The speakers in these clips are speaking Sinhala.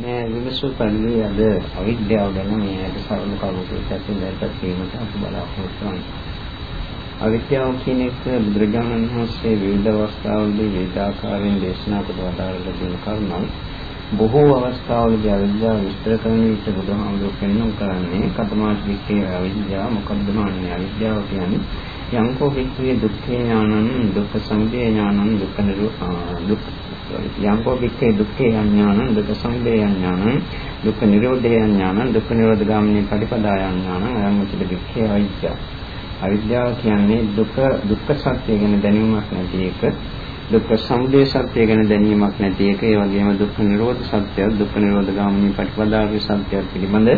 මේ විමසු පරිදි අද අවිද්‍යාව ගැන මේ ඇට සරල කරුණු ඇතුළත කීමට අපි බලාපොරොත්තු වෙනවා. අවිද්‍යාව කියන එක බුදුරජාණන් වහන්සේ විවිධ අවස්ථාවලදී විවිධ ආකාරයෙන් දේශනා කොට වදාළා දෙන කරුණක්. බොහෝ අවස්ථාවලදී අවිද්‍යාව විස්තර කරන විට බුදුහාමුදුරුවෝ පෙන්වන කරන්නේ කතමාස් වික්කේ අවිද්‍යාව මොකක්ද මාන්නේ අවිද්‍යාව කියන්නේ යංකෝ වික්කේ දුක්ඛේ ඥානං දුක්ඛ සමුදය ඥානං දුක්ඛ නිරෝධ දුක්ඛ යම්කෝ වික්ඛේ දුක්ඛේ අඥානං දුක්ඛ සමුදය අඥානං දුක්ඛ නිරෝධේ අඥානං දුක්ඛ නිරෝධ ගාමිනී පටිපදාය අඥානං අයං උච්චද වික්ඛේ අවිද්‍යාව. අවිද්‍යාව කියන්නේ දුක දුක්ඛ සත්‍ය ගැන දැනීමක් නැති එක. දුක්ඛ සමුදය සත්‍ය ගැන දැනීමක් නැති එක. ඒ වගේම දුක්ඛ නිරෝධ සත්‍ය, දුක්ඛ නිරෝධ ගාමිනී පටිපදාවේ සත්‍ය පිළිබඳ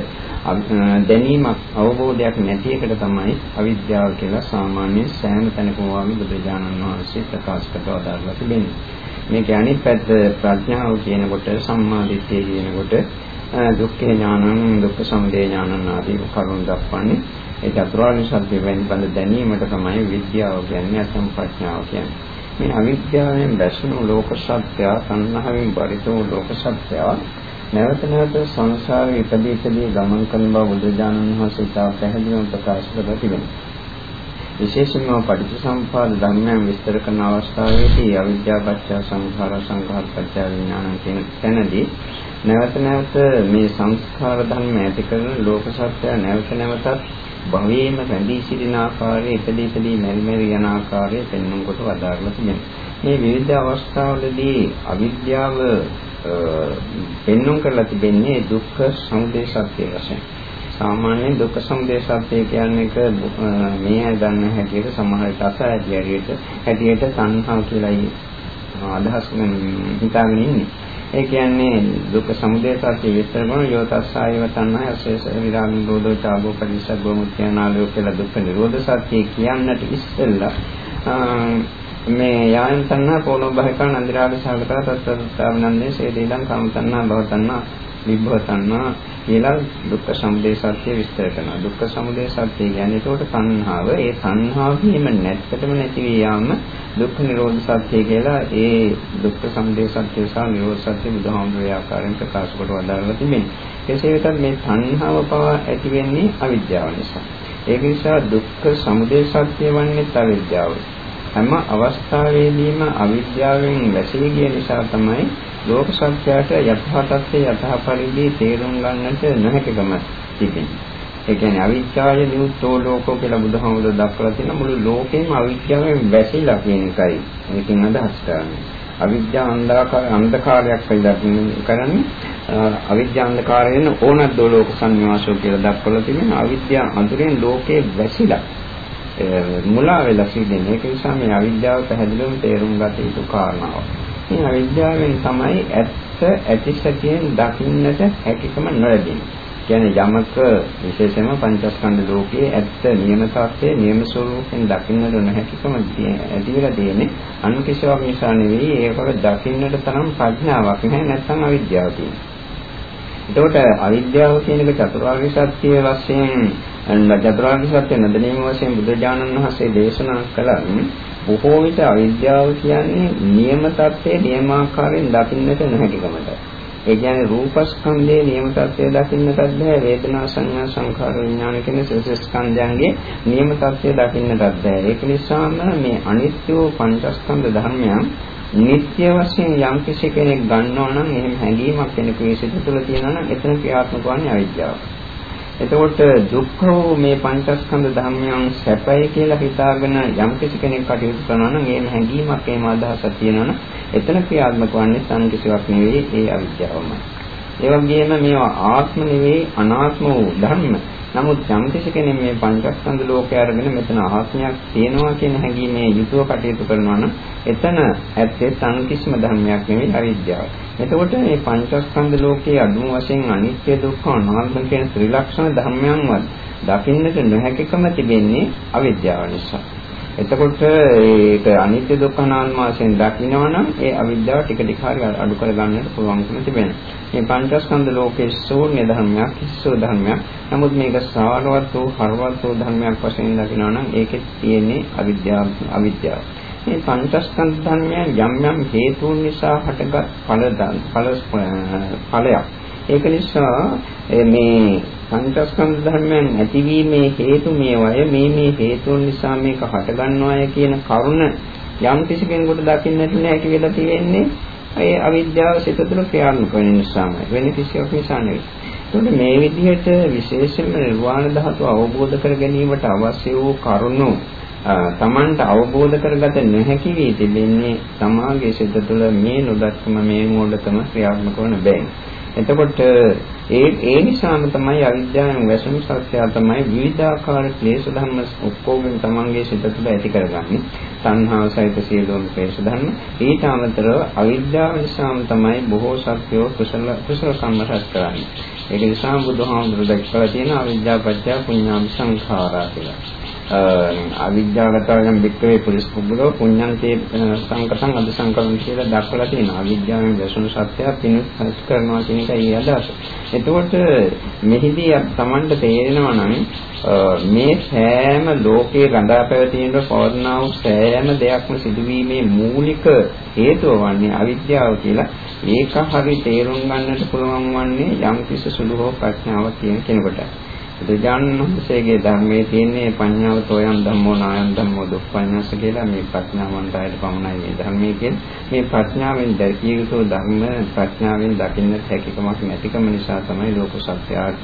දැනීමක් අවබෝධයක් නැති එකට තමයි අවිද්‍යාව කියලා සාමාන්‍ය සෑම තැනකම වගේ බුදුරජාණන් වහන්සේ ප්‍රකාශ කරලා තිබෙනවා. මේක අනිත් පැත්ත ප්‍රඥාව කියනකොට සම්මා දිට්ඨිය කියනකොට දුක්ඛ ඥානං දුක්ඛ සමුදය ඥානං ආදී කරුණු දක්වන්නේ ඒ චතුරාර්ය සත්‍ය වෙනබඳ දැනීමට තමයි විද්‍යාව කියන්නේ අසම් ප්‍රඥාව කියන්නේ. මේ අවිද්‍යාවෙන් දැසුණු ලෝක සත්‍ය සංහවෙන් බරිතෝ ලෝක සත්‍ය නැවත නැවත සංසාරේ ඉපදී ඉපදී ගමන් කරන බව බුදුජානක වහන්සේ තා පැහැදිලිව ප්‍රකාශ කරලා තිබෙනවා. විශේෂයෙන්ම පටිච්චසමුපාද ධර්මයන් විස්තර කරන අවස්ථාවේදී අවිද්‍යාව පත්‍ය සංඛාර සංඛාර පත්‍ය විඥාන කියන තැනදී නැවත නැවත මේ සංස්කාර ධර්ම ඇති කරන ලෝක සත්‍ය නැවත නැවතත් භවයේම රැඳී සිටින ආකාරයේ ඉදදී ඉදදී මෙරි මෙරි යන ආකාරයේ පෙන්වන කොට වදාරලා තිබෙනවා. මේ විවිධ අවස්ථාවලදී අවිද්‍යාව පෙන්වන්න කරලා තිබෙන්නේ දුක්ඛ සමුදය සත්‍ය වශයෙන්. සාමාන්‍යයෙන් දුක්ඛ සමුදය සත්‍ය කියන්නේ එක මේ අය දන්න හැටියට සමහර විට අසහාය හැටියට හැටියට සංහාව කියලායි අදහස් හිතාගෙන ඉන්නේ. ඒ කියන්නේ දුක්ඛ සමුදය සත්‍ය විස්තර කරන යෝ තස්සායව තණ්හාය අශේෂ විරාග නිරෝධෝ චාගෝ පරිසග්ගෝ මුත්‍යානාලෝ කියලා දුක්ඛ නිරෝධ සත්‍ය කියන්නට ඉස්සෙල්ලා මේ යායන් තණ්හා පොළොව බහිකා නන්දිරාග සාගතර තත්ත්වස්ථාවනන්නේ සේදීලං කාම තණ්හා භව තණ්හා විභව තණ්හා කියලා දුක්ඛ සමුදය සත්‍ය විස්තර කරනවා. දුක්ඛ සමුදය සත්‍ය කියන්නේ ඒකට තණ්හාව. ඒ තණ්හාව වීම නැත්තටම නැති වී යාම දුක්ඛ නිරෝධ සත්‍ය කියලා ඒ දුක්ඛ සමුදය සත්‍ය සහ නිරෝධ සත්‍ය බුදුහාමුදුරේ ආකාරයෙන් ප්‍රකාශ කොට වදාළා තිබෙනවා. කෙසේ වෙතත් මේ තණ්හාව පවා ඇති වෙන්නේ අවිද්‍යාව නිසා. ඒක නිසා දුක්ඛ සමුදය සත්‍ය වන්නේ අවිද්‍යාවයි. හැම අවස්ථාවේදීම අවිද්‍යාවෙන් වැසී ගිය නිසා තමයි ලෝක සත්‍යයට යථා තත්ත්වයේ යථා පරිදි තේරුම් ගන්නට නොහැකිකම තිබෙනවා. ඒ කියන්නේ අවිද්‍යාව නියුත්තෝ ලෝකෝ කියලා බුදුහාමුදුරුවෝ දක්වලා තියෙන මුළු ලෝකෙම අවිද්‍යාවෙන් වැසිලා කියන එකයි මේකෙන් අදහස් කරන්නේ. අවිද්‍යා අන්ධකාරයක් කියලා කරන්නේ අවිද්‍යා අන්ධකාරයෙන් ඕනත් දෝලෝක සංවාසෝ කියලා දක්වලා තියෙනවා. අවිද්‍යා අඳුරෙන් ලෝකේ වැසිලා මුලා වෙලා සිටින. ඒක නිසා මේ අවිද්‍යාව පැහැදිලිවම තේරුම් ගත යුතු කාරණාවක්. මේ අවිද්‍යාවෙන් තමයි ඇත්ත ඇති සැටියෙන් දකින්නට හැකියකම නොලැබෙන්නේ. කියන්නේ යමක විශේෂයෙන්ම පංචස්කන්ධ ලෝකයේ ඇත්ත නියම තත්ත්වයේ නියම ස්වરૂපයෙන් දකින්නට නොහැකියකම ඇති වෙලා තියෙන්නේ අනු කිසිවක් නිසා නෙවෙයි ඒකට දකින්නට තරම් ප්‍රඥාවක් නැහැ නැත්නම් අවිද්‍යාව තියෙනවා. එතකොට අවිද්‍යාව කියන එක චතුරාර්ය සත්‍ය වශයෙන් චතුරාර්ය සත්‍ය නදනීය වශයෙන් බුදුජානන් වහන්සේ දේශනා කළා බොහෝ විට අවිද්‍යාව කියන්නේ නියම தත්ත්වයේ නියමාකාරයෙන් දකින්නට නොහැකිකමට. ඒ කියන්නේ රූපස්කන්ධයේ නියම தත්ත්වය දකින්නටත් බෑ වේදනා සංඥා සංඛාර විඥාන කියන සසස්කන්ධයන්ගේ නියම தත්ත්වය දකින්නටත් බෑ. ඒක නිසාම මේ අනිත්‍ය පංචස්කන්ධ ධර්මයන් නිත්‍ය වශයෙන් යම් කෙනෙක් ගන්නවා නම් එහෙම හැඟීමක් කෙනෙකුගේ සිත තුළ තියෙනවා නම් එතන ක්‍රියාත්මක වන්නේ අවිද්‍යාව. එතකොට දුක්ඛ වූ මේ පංචස්කන්ධ ධර්මයන් සැපයි කියලා හිතාගෙන යම් කෙනෙක් කටයුතු කරනවා නම් ඒම හැඟීමක් ඒම අදහසක් තියෙනවා නම් එතන ක්‍රියාත්මක වන්නේ සං කිසිවක් නෙවෙයි ඒ අවිද්‍යාවමයි. ඒ වගේම මේවා ආත්ම නෙවෙයි අනාත්ම වූ ධර්ම. නමුත් යම් කෙනෙක් මේ පංචස්කන්ධ ලෝකය අරගෙන මෙතන ආත්මයක් තියෙනවා කියන හැඟීමේ යුතුව කටයුතු කරනවා නම් එතන ඇත්තේ සං කිසිම ධර්මයක් නෙවෙයි අවිද්‍යාව. එතකොට මේ පංචස්කන්ධ ලෝකයේ අදුම වශයෙන් අනිත්‍ය දුක්ඛ අනාත්ම කියන ත්‍රිලක්ෂණ ධර්මයන්වත් දකින්නට නොහැකිකම තිබෙන්නේ අවිද්‍යාව නිසා. එතකොට ඒක අනිත්‍ය දුක්ඛ අනාත්ම වශයෙන් දකින්නවනම් ඒ අවිද්‍යාව ටික ටික හරි අඩු කර ගන්නට පුළුවන්කම තිබෙනවා. මේ පංචස්කන්ධ ලෝකයේ ශූන්‍ය ධර්මයක්, හිස්සෝ ධර්මයක්. නමුත් මේක සාරවත් වූ හරවත් වූ ධර්මයක් වශයෙන් දකින්නවනම් ඒකෙත් තියෙන්නේ අවිද්‍යාව අවිද්‍යාව. මේ පංචස්කන්ධ ධර්මයන් යම් යම් හේතුන් නිසා හටගත් ඵල ඵල ඵලයක්. ඒක නිසා මේ පංචස්කන්ධ ධර්මයන් ඇතිවීමේ හේතු මේවය මේ මේ හේතුන් නිසා මේක හටගන්නවාය කියන කරුණ යම් කිසි කෙනෙකුට දකින්නට නැහැ කියලා තියෙන්නේ ඒ අවිද්‍යාව සිත තුළ ක්‍රියාත්මක වෙන නිසාමයි වෙන කිසිවක් නිසා නෙවෙයි. ඒකට මේ විදිහට විශේෂයෙන්ම නිර්වාණ ධාතුව අවබෝධ කර ගැනීමට අවශ්‍ය වූ කරුණු තමන්ට අවබෝධ කරගත නොහැකි වී තිබෙන්නේ තමාගේ සිත තුළ මේ නොදක්කම මේ මෝඩකම ක්‍රියාත්මක වන බැවින්. එතකොට ඒ ඒ නිසාම තමයි අවිද්‍යාවෙන් වැසුණු සත්‍යය තමයි විවිධාකාර ක්ලේශ ධර්ම ඔක්කොම තමන්ගේ සිත තුළ ඇති කරගන්නේ. සංහාව සහිත සියලුම ක්ලේශ ධර්ම. ඊට අමතරව අවිද්‍යාව නිසාම තමයි බොහෝ සත්‍යෝ කුසල කුසල සම්මතස් කරන්නේ. ඒක නිසා බුදුහාමුදුරුවෝ දැක්කලා තියෙන අවිද්‍යාව පත්‍ය පුඤ්ඤාම සංඛාරා කියලා. අවිද්‍යාවගතවයන් වික්‍රේ පුරිස් කුබ්බලෝ පුඤ්ඤන්තේ සංකතං අද සංකලන කියලා දක්වලා තියෙනවා. අවිද්‍යාවෙන් වැසුණු සත්‍යය පිණිස් කරනවා කියන එකයි අදහස. එතකොට මෙහිදී Tamanට තේරෙනවා නම් මේ සෑම ලෝකයේ රඳා පැවතීමේ පවර්ණා වූ සෑම දෙයක්ම සිදුවීමේ මූලික හේතුව වන්නේ අවිද්‍යාව කියලා ඒක හරි තේරුම් ගන්නට පුළුවන් වන්නේ යම් කිසි සුළු හෝ ප්‍රඥාවක් තියෙන කෙනෙකුට. බුදුජානනාංශයේ ධර්මයේ තියෙන්නේ පඤ්ඤාව තෝයන් ධම්මෝ නායන් ධම්මෝ දුප්පඤ්ඤාස කියලා මේ ප්‍රඥාවන්තයද පමණයි මේ ධර්මයේ කියන්නේ මේ ප්‍රඥාවෙන් දැකිය යුතු ධර්ම ප්‍රඥාවෙන් දකින්න හැකියාවක් නැතිකම නිසා තමයි ලෝක සත්‍යයට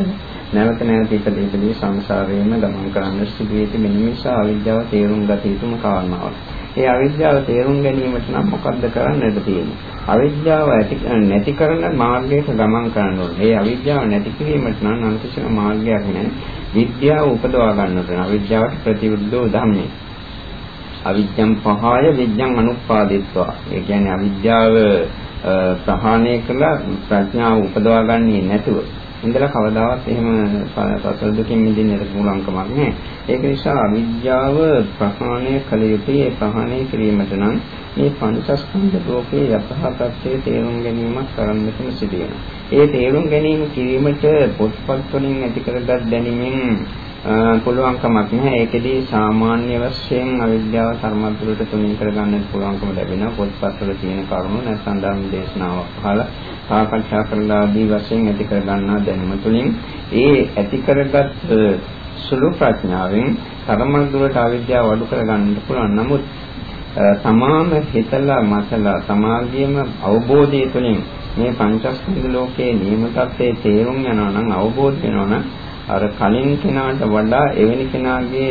නැවත නැවත ඉපදී ඉපදී සංසාරයේම ගමන් කරන්න සිදු වෙති මෙන්න නිසා අවිද්‍යාව තේරුම් ගත යුතුම කාරණාවක්. ඒ අවිද්‍යාව තේරුම් ගැනීමට නම් මොකද්ද කරන්නට තියෙන්නේ? අවිද්‍යාව ඇති නැති කරන මාර්ගයක ගමන් කරන්න ඕනේ. ඒ අවිද්‍යාව නැති කිරීමට නම් අන්තිම මාර්ගයක් නැහැ. විද්‍යාව උපදවා ගන්න ඕනේ. අවිද්‍යාවට ප්‍රතිවිරුද්ධව ධම්මේ. අවිද්‍යම් පහය විද්‍යම් අනුපාදිත්වා. ඒ කියන්නේ අවිද්‍යාව ප්‍රහාණය කළා ප්‍රඥාව උපදවා ගන්නේ නැතුව ඉඳලා කවදාවත් එහෙම සසර දුකින් මිදෙන්නට පුළුවන් කමක් නැහැ. ඒක නිසා අවිද්‍යාව ප්‍රහාණය කළ යුතුයි. ඒ ප්‍රහාණය කිරීමට නම් මේ පංචස්කන්ධ ලෝකයේ යථාර්ථයේ තේරුම් ගැනීමක් කරන්නටම සිදු වෙනවා. ඒ තේරුම් ගැනීම කිරීමට පොත්පත් වලින් ඇති කරගත් දැනීමෙන් පුළුවන් කමක් නැහැ. ඒකෙදී සාමාන්‍ය වශයෙන් අවිද්‍යාව සර්මද්දුරට තුනී කරගන්නත් පුළුවන්කම ලැබෙනවා. පොත්පත්වල තියෙන කරුණු නැත්නම් ධර්ම දේශනාවක් අහලා සාකච්ඡා කරලා ආදී වශයෙන් ඇති කරගන්නා දැනුම තුළින් ඒ ඇති කරගත් සුළු ප්‍රඥාවෙන් තරමද්දුරට අවිද්‍යාව අඩු කරගන්නත් පුළුවන්. නමුත් තමාම හිතලා මතලා සමාගයේම අවබෝධය තුළින් මේ පංචස්කන්ධ ලෝකයේ නියම තත්ත්වයේ තේරුම් යනවා නම් අවබෝධ වෙනවා නම් අර කලින් කෙනාට වඩා එවැනි කෙනාගේ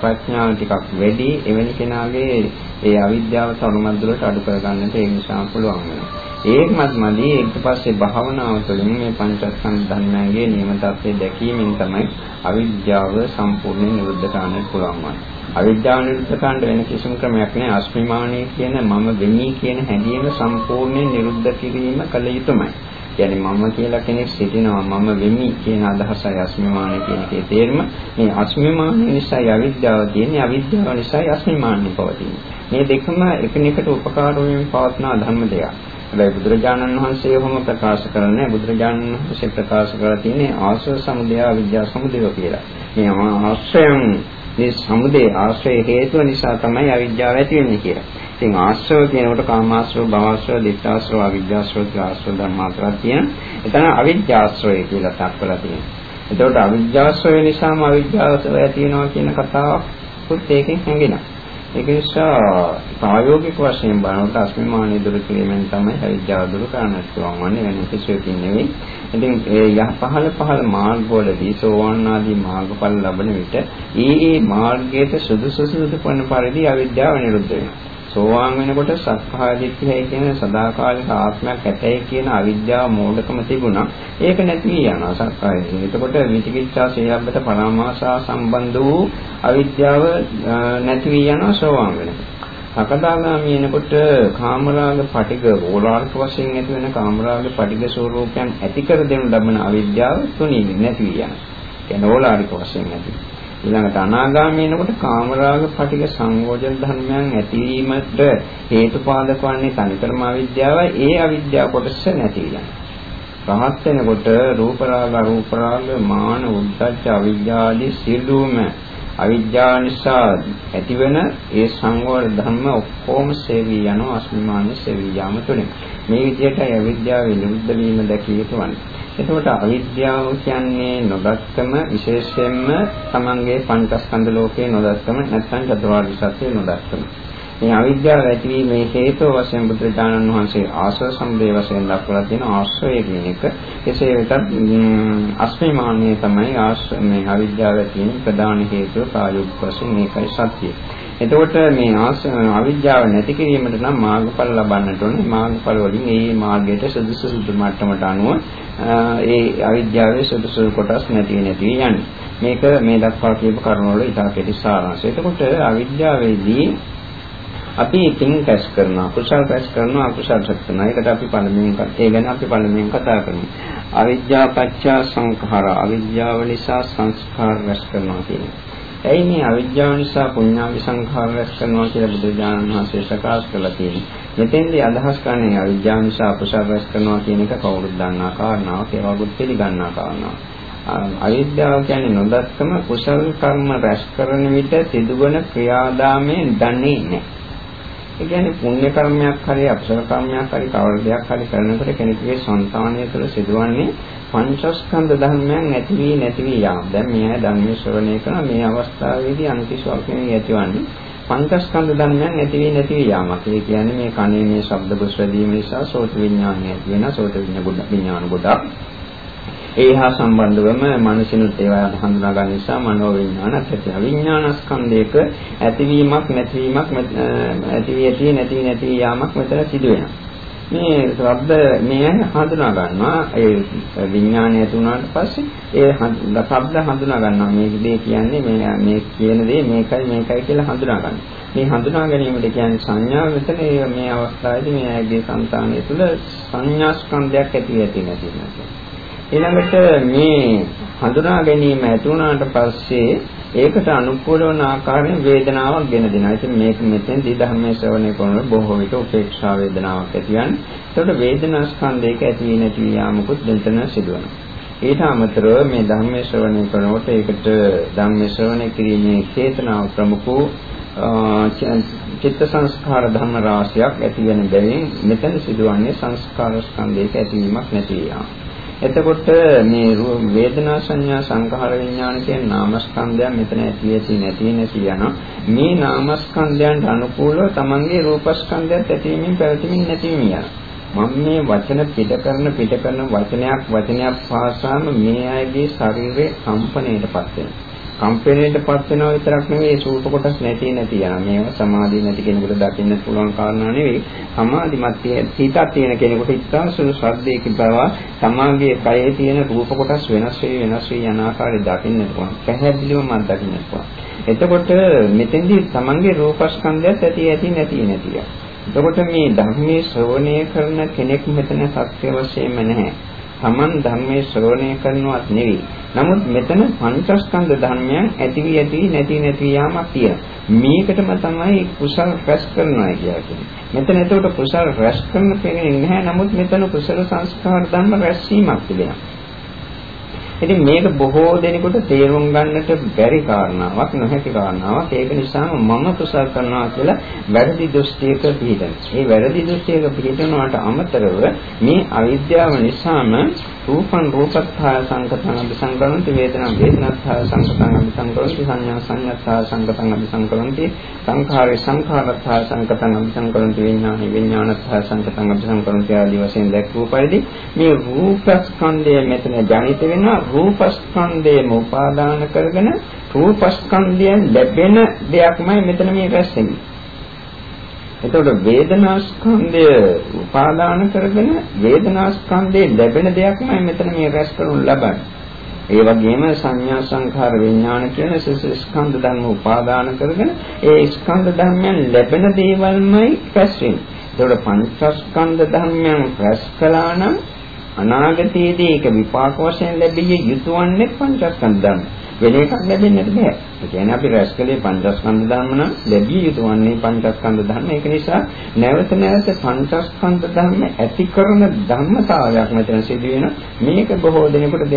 ප්‍රඥාව ටිකක් වැඩි එවැනි කෙනාගේ ඒ අවිද්‍යාව සරුමද්දලට අඩු කරගන්නට ඒ නිසා පුළුවන් වෙනවා. ඒකමත් මදි ඊට පස්සේ භාවනාව තුළින් මේ පංචස්කන්ධ ධර්මයන්ගේ නියම තත්ත්වය දැකීමෙන් තමයි අවිද්‍යාව සම්පූර්ණයෙන් නිරුද්ධ කරන්නට පුළුවන් වන්නේ. අවිද්‍යාව නිරුද්ධ කරන්න වෙන කිසිම ක්‍රමයක් නැහැ. අස්මිමානී කියන මම වෙමි කියන හැඟීම සම්පූර්ණයෙන් නිරුද්ධ කිරීම කළ යුතුමයි. කියන්නේ මම කියලා කෙනෙක් සිටිනවා මම වෙමි කියන අදහසයි අස්මිමානය කියන එකේ තේරුම. මේ අස්මිමානය නිසා අවිද්‍යාව තියෙන්නේ අවිද්‍යාව නිසා අස්මිමානය පවතින්නේ මේ දෙකම එකිනෙකට උපකාර වෙමින් පවත්නා ධර්ම දෙකක් හැබැයි බුදුරජාණන් වහන්සේ ඔහොම ප්‍රකාශ කරන්නේ බුදුරජාණන් වහන්සේ ප්‍රකාශ කරලා තියෙන්නේ ආශ්‍රව සමුදය අවිද්‍යාව සමුදය කියලා. මේ ආශ්‍රයන් මේ සමුදය ආශ්‍රය හේතුව නිසා තමයි අවිද්‍යාව ඇති වෙන්නේ කියලා. ඉතින් ආශ්‍රව කියනකොට කාමාශ්‍රව, භවශ්‍රව, ditthාශ්‍රව, අවිද්‍යාශ්‍රව කියලා ආශ්‍රව ධර්ම හතරක් තියෙනවා. එතන අවිද්‍යාශ්‍රවය කියලා දක්වලා තියෙනවා. එතකොට අවිද්‍යාශ්‍රවය නිසාම අවිද්‍යාව ඇති වෙනවා කියන කතාවකුත් ඒකෙන් හැඟෙනවා. ඒක නිසා ප්‍රායෝගික වශයෙන් බලනකොට අස්මිමානිය දුරු කිරීමෙන් තමයි අවිද්‍යාව දුරු කරන්නට පුළුවන් වන්නේ වෙන කිසිවකින් නෙවෙයි. ඉතින් ඒ යහ පහළ පහළ මාර්ගවලදී සෝවාන් ආදී මාර්ගඵල ලබන විට ඒ ඒ මාර්ගයට සුදුසු සුදුසු පන පරිදි අවිද්‍යාව නිරුද්ධ වෙනවා. සෝවාන් වෙනකොට සක්කාය දිට්ඨියයි කියන සදාකාලික ආත්මයක් ඇතයි කියන අවිද්‍යාව මෝඩකම තිබුණා. ඒක නැති යනවා සක්කාය දිට්ඨිය. එතකොට විචිකිච්ඡා සේයබ්බත පරාමාසා සම්බන්ධ වූ අවිද්‍යාව නැති වී යනවා සෝවාන් වෙනකොට. සකදාගාමී වෙනකොට කාමරාග පටිග ඕලාරික වශයෙන් ඇති වෙන කාමරාග පටිග ස්වરૂපයන් ඇති කර දෙනු ලබන අවිද්‍යාව තුනී නැති වී යනවා. කියන්නේ ඕලාරික වශයෙන් ඇති. ඊළඟට අනාගාමී වෙනකොට කාමරාග පටික සංයෝජන ධර්මයන් ඇතිවීමට හේතුපාදක වන්නේ තනිකරම අවිද්‍යාවයි ඒ අවිද්‍යාව කොටස නැති වෙනවා. රහත් වෙනකොට රූප රාග අරූප රාග මාන උද්ධච්ච අවිද්‍යාදී සියලුම අවිද්‍යාව නිසා ඇතිවන ඒ සංවර ධර්ම ඔක්කොම සේවී යනවා අස්මිමාන සේවී යාම තුළින්. මේ විදිහටයි අවිද්‍යාවේ නිරුද්ධ වීම දැකිය යුතු වන්නේ. එතකොට අවිද්‍යාව කියන්නේ නොදක්කම විශේෂයෙන්ම තමන්ගේ පංචස්කන්ධ ලෝකේ නොදක්කම නැත්නම් චතුරාර්ය සත්‍ය නොදක්කම. මේ අවිද්‍යාව ඇතිවීමේ හේතුව වශයෙන් බුදුරජාණන් වහන්සේ ආශ්‍රය සම්බේ වශයෙන් දක්වලා තියෙන ආශ්‍රය කියන එක. කෙසේ වෙතත් අස්මිමානීය තමයි ආශ්‍රය මේ අවිද්‍යාව ඇතිවීම ප්‍රධාන හේතුව ප්‍රායෝගික වශයෙන් මේකයි සත්‍යය. එතකොට මේ අවිද්‍යාව නැති කිරීමට නම් මාර්ගඵල ලබන්නට ඕනේ. මාර්ගඵල වලින් ඒ මාර්ගයට සුදුසු සුදු මට්ටමට අනුව ඒ අවිද්‍යාවේ සුදුසු කොටස් නැති නැති යන්නේ. මේක මේ දක්වා කියපු කරුණ වල ඉතා කෙටි සාරාංශය. එතකොට අවිද්‍යාවේදී අපි පින් රැස් කරනවා කුසල් රැස් කරනවා අකුසල් රැස් කරනවා ඒකට අපි පළමුවෙන් ඒ ගැන අපි පළමුවෙන් කතා කරමු අවිද්‍යාව පත්‍ය සංඛාර අවිද්‍යාව නිසා සංස්කාර රැස් කරනවා කියන්නේ ඇයි මේ අවිද්‍යාව නිසා පුඤ්ඤාවි සංඛාර රැස් කරනවා කියලා බුදුරජාණන් වහන්සේ ප්‍රකාශ කළා තියෙන්නේ? මෙතෙන්දී අදහස් කරන්නේ අවිද්‍යාව නිසා අකුසල් රැස් කරනවා කියන එක කවුරුත් දන්නා කාරණාවක් ඒ වගේත් පිළිගන්නා කාරණාවක්. අවිද්‍යාව කියන්නේ නොදක්කම කුසල කර්ම රැස් කරන විට සිදුවන ක්‍රියාදාමයෙන් දන්නේ නැහැ. ඒ කියන්නේ පුණ්‍ය කර්මයක් හරි අකුසල කර්මයක් හරි කවර දෙයක් හරි කරනකොට කෙනෙකුගේ సంతානය තුළ සිදුවන්නේ පංචස්කන්ධ ධර්මයන් ඇති වී නැති වී යාම. දැන් මේ අය ධර්මයේ ශ්‍රවණය කරන මේ අවස්ථාවේදී අන්තිස්වල්කේ ඇතිවන්නේ පංචස්කන්ධ ධර්මයන් ඇති වී නැති වී යාමක්. ඒ කියන්නේ මේ කනේ මේ ශබ්ද බුස්වැදීම නිසා සෝත විඥානය ඇති වෙන සෝත විඥාන ගොඩක් ඒ හා සම්බන්ධවම මනසිනුත් ඒවා හඳුනා ගන්න නිසා මනෝ විඥානත් ඇති. විඥානස්කන්ධයක ඇතිවීමක් නැතිවීමක් ඇති ඇති නැති නැති යාමක් මෙතන සිදු වෙනවා. මේ ශබ්ද මේ හඳුනා ගන්නවා ඒ විඥානය තුනට පස්සේ ඒ ශබ්ද හඳුනා ගන්නවා මේ දේ කියන්නේ මේ මේ කියන දේ මේකයි මේකයි කියලා හඳුනා ගන්නවා. මේ හඳුනා ගැනීමට කියන්නේ සංඥාව මෙතන මේ අවස්ථාවේදී මේ ඇගේ సంతානය තුළ සංඥා ස්කන්ධයක් ඇති ඇති නැති නැති. ඊළඟට මේ හඳුනා ගැනීම ඇති වුණාට පස්සේ ඒකට අනුකූල වන ආකාරයෙන් වේදනාවක් ගෙන දෙනවා. ඉතින් මේක මෙතෙන්දී ධර්මයේ ශ්‍රවණය කරනකොට බොහෝ විට උපේක්ෂා වේදනාවක් ඇති වෙනවා. ඒකට වේදනා ස්කන්ධයක ඇති වී නැති යාමකුත් දෙතන සිදුවනවා. ඊට අමතරව මේ ධර්මයේ ශ්‍රවණය කරනකොට ඒකට ධර්මයේ ශ්‍රවණය කිරීමේ චේතනාව ප්‍රමුඛ චිත්ත සංස්කාර ධර්ම රාශියක් ඇති වෙන බැවින් මෙතන සිදුවන්නේ සංස්කාර ස්කන්ධයක ඇතිවීමක් නැති යාම. එතකොට මේ වේදනා සංඥා සංඛාර විඥාන කියන නාමස්කන්ධයන් මෙතන ඇති ඇති නැති නැති යන මේ නාමස්කන්ධයන්ට අනුකූලව තමන්ගේ රූපස්කන්ධයත් ඇතිවීමෙන් පැවතීමෙන් නැතිවීම යන. මම මේ වචන පිට කරන පිට කරන වචනයක් වචනයක් පාසාම මේ අයගේ ශරීරයේ කම්පණයටපත් වෙනවා. කම්පණයටපත් වෙනවා විතරක් නෙවෙයි සූප කොටස් නැති නැති යන මේවා සමාධිය නැති කෙනෙකුට දකින්න පුළුවන් කාරණා නෙවෙයි. සමාධිමත් හිතක් තියෙන කෙනෙකුට ඉස්සා සුළු ශ්‍රද්ධේක බව සමාගයේ කයේ තියෙන රූප කොටස් වෙනස් වෙයි වෙනස් වෙයි යන ආකාරය දකින්න පුළුවන්. පැහැදිලිවම දකින්න පුළුවන්. එතකොට මෙතෙන්දී තමන්ගේ රූපස්කන්ධයත් ඇති ඇති නැති නැති. එතකොට මේ ධර්මයේ ශ්‍රවණය කරන කෙනෙක් මෙතන සත්‍ය වශයෙන්ම නැහැ. Taman ධර්මයේ ශ්‍රවණය කරනවත් නෙවෙයි. නමුත් මෙතන පංචස්කන්ධ ධර්මයන් ඇති වී ඇති නැති නැති යාමක් තියෙනවා. මේකටම තමයි කුසල රැස් කරනවා කියන්නේ. මෙතන එතකොට කුසල රැස් කරන කෙනෙක් නැහැ. නමුත් මෙතන කුසල සංස්කාර ධර්ම රැස්වීමක් තිබෙනවා. ඉතින් මේක බොහෝ දෙනෙකුට තේරුම් ගන්නට බැරි කාරණාවක් නොහැකි කාරණාවක්. ඒක නිසාම මම කුසල් කරනවා කියලා වැරදි දෘෂ්ටියක පිළිදෙන. මේ වැරදි දෘෂ්ටියක පිළිදෙනාට අමතරව මේ අවිද්‍යාව නිසාම රූපං රූපත්ථය සංකතං අபிසංකරණති වේදනං වේදනත්ථය සංකතං අபிසංකරණති සංඥා සංඥාත්ථය සංකතං අபிසංකරණති සංඛාරේ සංඛාරත්ථය සංකතං අபிසංකරණති විඥානි විඥානත්ථය සංකතං අபிසංකරණති ආදී වශයෙන් දැක්වූ පරිදි මේ රූපස්කන්ධය මෙතන ජනිත වෙනවා. රූපස්කන්ධයම උපාදාන කරගෙන රූපස්කන්ධයෙන් ලැබෙන දෙයක්මයි මෙතන මේ රැස් වෙන්නේ. එතකොට වේදනාස්කන්ධය උපාදාන කරගෙන වේදනාස්කන්ධයේ ලැබෙන දෙයක්මයි මෙතන මේ රැස් කරනු ලබන්නේ. ඒ වගේම සංඥා සංඛාර විඥාන කියන ස්කන්ධ ධර්ම උපාදාන කරගෙන ඒ ස්කන්ධ ධර්මයන් ලැබෙන දේවල්මයි රැස් වෙන්නේ. එතකොට පංචස්කන්ධ ධර්මයන් රැස් කළා නම් අනාගතයේදී ඒක විපාක වශයෙන් ලැබිය යුතුයන්නේ පංචස්කන්ධ ධර්ම. වෙන එකක් ලැබෙන්නට බෑ. ඒ කියන්නේ අපි රැස් කළේ පංචස්කන්ධ ධර්ම නම් ලැබිය යුතු වන්නේ පංචස්කන්ධ ධර්ම. ඒක නිසා නැවත නැවත පංචස්කන්ධ ධර්ම ඇති කරන ධර්මතාවයක් මෙතන සිදු වෙන මේක බොහෝ දෙනෙකුට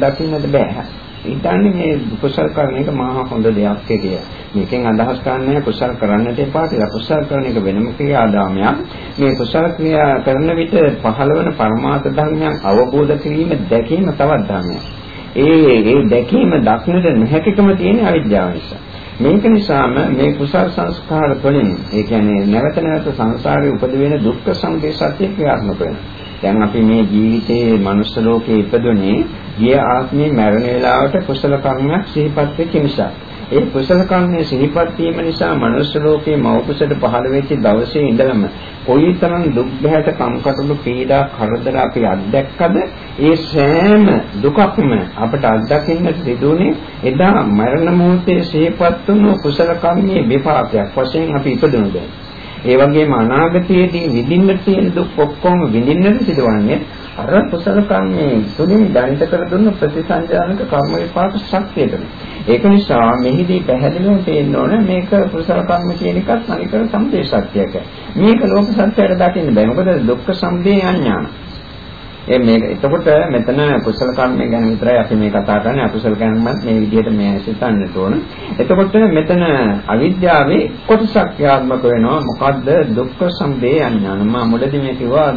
දකින්නට බෑ. හිතන්නේ මේ කුසල කරන එක මහා හොඳ දෙයක් කියලා. මේකෙන් අදහස් කරන්නේ කුසල කරන්නට එපා කියලා. කුසල කරන එක වෙනම ක්‍රියාදාමයක්. මේ කුසල ක්‍රියා කරන විට පහළවන පරමාර්ථ ධර්මයන් අවබෝධ කිරීම දැකීම තවත් ධර්මයක්. ඒ ඒ දැකීම දක්නට නොහැකිකම තියෙන අවිද්‍යාව නිසා. මේක නිසාම මේ කුසල් සංස්කාර වලින් ඒ කියන්නේ නැවත නැවත සංසාරේ උපදවෙන දුක්ඛ සමුදය සත්‍ය ක්‍රියාත්මක වෙනවා. දැන් අපි මේ ජීවිතයේ මනුස්ස ලෝකේ ඉපදුනේ ගිය ආත්මේ මරණ වේලාවට කුසල කර්මයක් සිහිපත් වෙච්ච නිසා. ඒ කුසල කර්මයේ සිහිපත් වීම නිසා මනුස්ස ලෝකේ මවකුසට පහළ වෙච්ච දවසේ ඉඳලම කොයිතරම් දුක් බහැට කම්කටොළු පීඩා කරදර අපි අත්දැක්කද? ඒ සෑම දුකක්ම අපට අත්දකින්න සිදුනේ එදා මරණ මොහොතේ සිහිපත් වුණු කුසල කර්මයේ විපාකයක් වශයෙන් අපි ඉපදුණු දැන්. ඒ වගේම අනාගතයේදී විඳින්න තියෙන දුක් ඔක්කොම විඳින්නට සිදුවන්නේ අර කුසල කර්මයේ තුලින් දැනිට කර දුන්න ප්‍රතිසංජානක කර්ම විපාක ශක්තියටම. ඒක නිසා මෙහිදී පැහැදිලිව තේන්න ඕන මේක කුසල කර්ම කියන එකත් අනිකර සම්දේ ශක්තියක. මේක ලෝක සත්‍යයට දකින්න බෑ. මොකද දුක්ඛ සම්දේ අඥාන. ඒ මේක එතකොට මෙතන කුසල කර්ම ගැන විතරයි අපි මේ කතා කරන්නේ අකුසල කර්මත් මේ විදිහට මේ සිතන්නට ඕන. එතකොට මෙතන අවිද්‍යාවේ කොටසක් ක්‍රියාත්මක වෙනවා. මොකද්ද දුක්ඛ සමුදය අඥාන. මා මුලදී මේ කිව්වා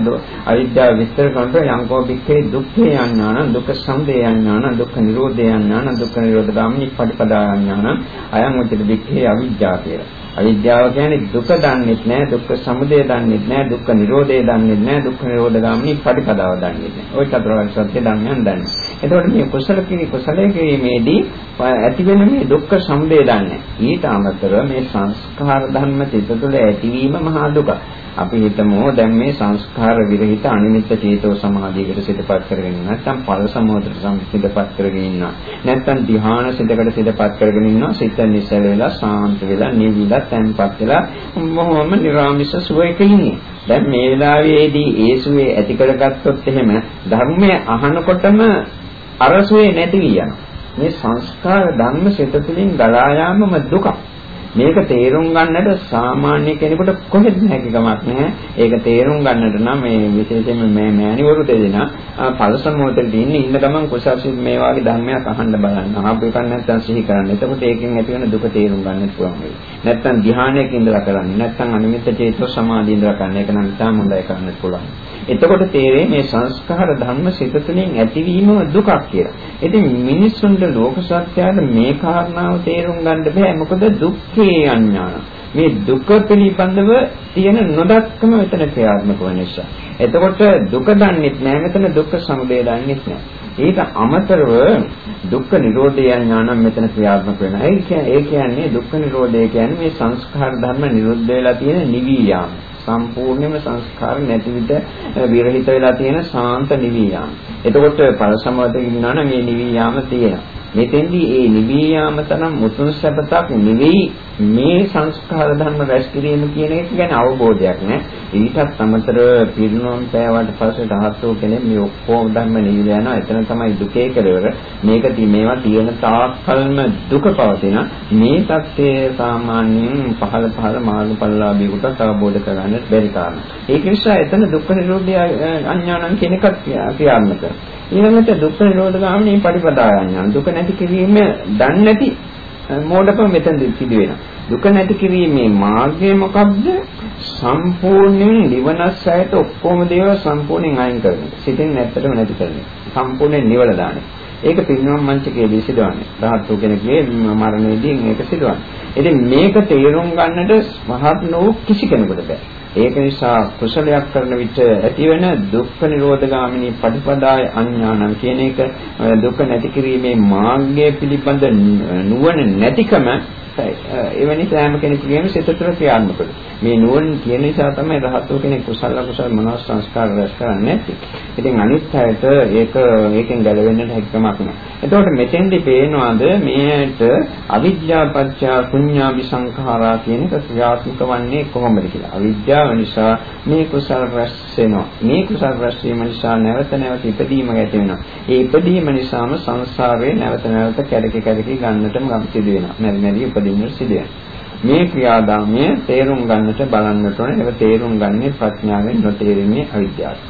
අවිද්‍යාව විස්තර කරනකොට යංකෝ බික්ඛේ දුක්ඛේ අඥාන, දුක්ඛ සමුදය අඥාන, දුක්ඛ නිරෝධය අඥාන, දුක්ඛ නිරෝධ ගාමිනී පටිපදා අඥාන. අයං උච්චති බික්ඛේ අවිද්‍යාව කියලා. අවිද්‍යාව කියන්නේ දුක දන්නේත් නැහැ, දුක්ඛ සමුදය දන්නේත් නැහැ, දුක්ඛ නිරෝධය දන්නේත් නැහැ, දුක්ඛ නිරෝධ ගාමිනී පටිපදාව දන්නේත් නැහැ. ওই චතුරාර්ය සත්‍ය ධර්මයන් දන්නේ. එතකොට මේ කුසල කිරි කුසලයේ කිරීමේදී ඇති වෙන මේ දුක්ඛ සමුදය දන්නේ. ඊට අමතරව මේ සංස්කාර ධර්ම චිත්ත තුළ ඇතිවීම මහා දුක. අපි හිතමු දැන් මේ සංස්කාර විරහිත අනිමිත්ත චේතෝ සමාධියකට සිතපත් කරගෙන ඉන්නවා. නැත්නම් ඵල සමෝධයට සිතපත් කරගෙන ඉන්නවා. නැත්නම් ධ්‍යාන සිතකට සිතපත් කරගෙන ඉන්නවා. සිත නිසල වෙලා සාන්ත වෙලා නිවිලා තැන්පත් වෙලා මොහොම නිරාමිෂ සුවයක ඉන්නේ. දැන් මේ වෙලාවේදී ඒ සුවේ ඇති කරගත්තොත් එහෙම ධර්මය අහනකොටම අරසුවේ නැති වී යනවා. මේ සංස්කාර ධර්ම සිත තුළින් ගලා යාමම දුකක්. මේක තේරුම් ගන්නට සාමාන්‍ය කෙනෙකුට කොහෙද හැකියාවක් නැහැ. ඒක තේරුම් ගන්නට නම් මේ විශේෂයෙන්ම මේ මෑණිවරු දෙදෙන පළසමෝතේ ඉන්න ඉන්න ගමන් කුසල්සිත මේ වගේ ධර්මයක් අහන්න බලන්න. අහපු එකක් නැත්නම් සිහි කරන්න. එතකොට ඒකෙන් ඇති වෙන දුක තේරුම් ගන්නත් පුළුවන් වෙයි. නැත්නම් ධ්‍යානයක ඉඳලා කරන්නේ. නැත්නම් අනිමිත්ත චේතෝ සමාධිය ඉඳලා කරන්න. ඒක නම් ඉතාම හොඳයි කරන්නත් පුළුවන්. එතකොට තේරෙන්නේ මේ සංස්කාර ධර්ම සිත තුළින් ඇතිවීම දුකක් කියලා. ඉතින් මිනිස්සුන්ට ලෝක සත්‍යයට මේ කාරණාව තේරුම් ගන්න බෑ. මොකද දුක්ඛේ අඥාන. මේ දුක පිළිබඳව තියෙන නොදක්කම මෙතන ක්‍රියාත්මක වෙන නිසා. එතකොට දුක දන්නෙත් නෑ මෙතන දුක්ඛ සමුදය දන්නෙත් නෑ. ඊට අමතරව දුක්ඛ නිරෝධය ඥානම් මෙතන ක්‍රියාත්මක වෙනවා. ඒ කියන්නේ දුක්ඛ නිරෝධය කියන්නේ මේ සංස්කාර ධර්ම නිරුද්ධ වෙලා තියෙන නිවි යාම. සම්පූර්ණයෙන්ම සංස්කාර නැති විට විරහිත වෙලා තියෙන ශාන්ත නිවියාම. එතකොට පරසමවතේ ඉන්නවා නම් මේ නිවියාම තියෙනවා. මෙතෙන්දී ඒ නිවී යාම තරම් මුතුන් සැපතක් නෙවෙයි මේ සංස්කාර ධර්ම රැස් කිරීම කියන එක ගැන අවබෝධයක් නෑ ඊටත් අමතරව පිරිනොම් පෑවට පස්සේ රහත්ෝ කෙනෙක් මේ ඔක්කොම ධර්ම නිවිල යනවා. එතන තමයි දුකේ කෙලවර මේක මේවා තියෙන තාක්කල්ම දුක පවතින මේ தත්ත්වය සාමාන්‍යයෙන් පහළ පහළ මාර්ගඵලලාභීකට අවබෝධ කරගන්න බැරි කාරණා. ඒක නිසා එතන දුක්ඛ නිරෝධය අඥානං කියන එකක් ක්‍රියාත්මක ඊළඟට දුක්ඛ නිරෝධ ගාමිනී පටිපදා ඥාන දුක නැති කිරීම දන්නේ නැති මෝඩකම මෙතනදී සිදු වෙනවා. දුක නැති කිරීමේ මාර්ගය මොකක්ද? සම්පූර්ණයෙන් නිවනස්සයට ඔක්කොම දේවල් සම්පූර්ණයෙන් අයින් කරනවා. සිතෙන් නැත්තටම නැති කරනවා. සම්පූර්ණයෙන් නිවල දානවා. ඒක පිරිනොම් මංචකයේදී සිදුවන්නේ. රහත් වූ කෙනෙකුගේ මරණයේදී මේක සිදුවන්නේ. ඉතින් මේක තේරුම් ගන්නට මහත් නොවු කිසි කෙනෙකුට බෑ. ඒක නිසා කුසලයක් කරන විට ඇතිවන දුක්ඛ නිරෝධගාමිනී පටිපදාය අඥානං කියන එක දුක නැති කිරීමේ මාර්ගය පිළිබඳ නුවණ නැතිකම එවැනි සෑම කෙනෙකුගේම සිත තුළ ක්‍රියාත්මක මේ නුවණ කියන නිසා තමයි රහතෝ කෙනෙක් කුසල කුසල මනස් සංස්කාර රැස් කරන්නේ නැති. ඉතින් අනිත් අයට ඒක ඒකෙන් ගැලවෙන්නට හැකියාවක් නැහැ. එතකොට මෙතෙන්දි පේනවාද මේට අවිද්‍යාව පත්‍ය පුඤ්ඤාභි සංඛාරා කියන එක ක්‍රියාත්මක වන්නේ කොහොමද කියලා. අවිද්‍යාව නිසා මේ කුසල රැස් වෙනවා. මේ කුසල රැස් වීම නිසා නැවත නැවත ඉපදීම ඇති වෙනවා. ඒ ඉපදීම නිසාම සංසාරේ නැවත නැවත කැරකි කැරකි ගන්නටම ගම් සිදු වෙනවා. මෙරි මෙරි ඉපදින්න සිදු වෙනවා. මේ ක්‍රියාදාමය තේරුම් ගන්නට බලන්නට ඕනේ. ඒක තේරුම් ගන්නේ ප්‍රඥාවෙන් නොතේරෙන්නේ අවිද්‍යාවයි.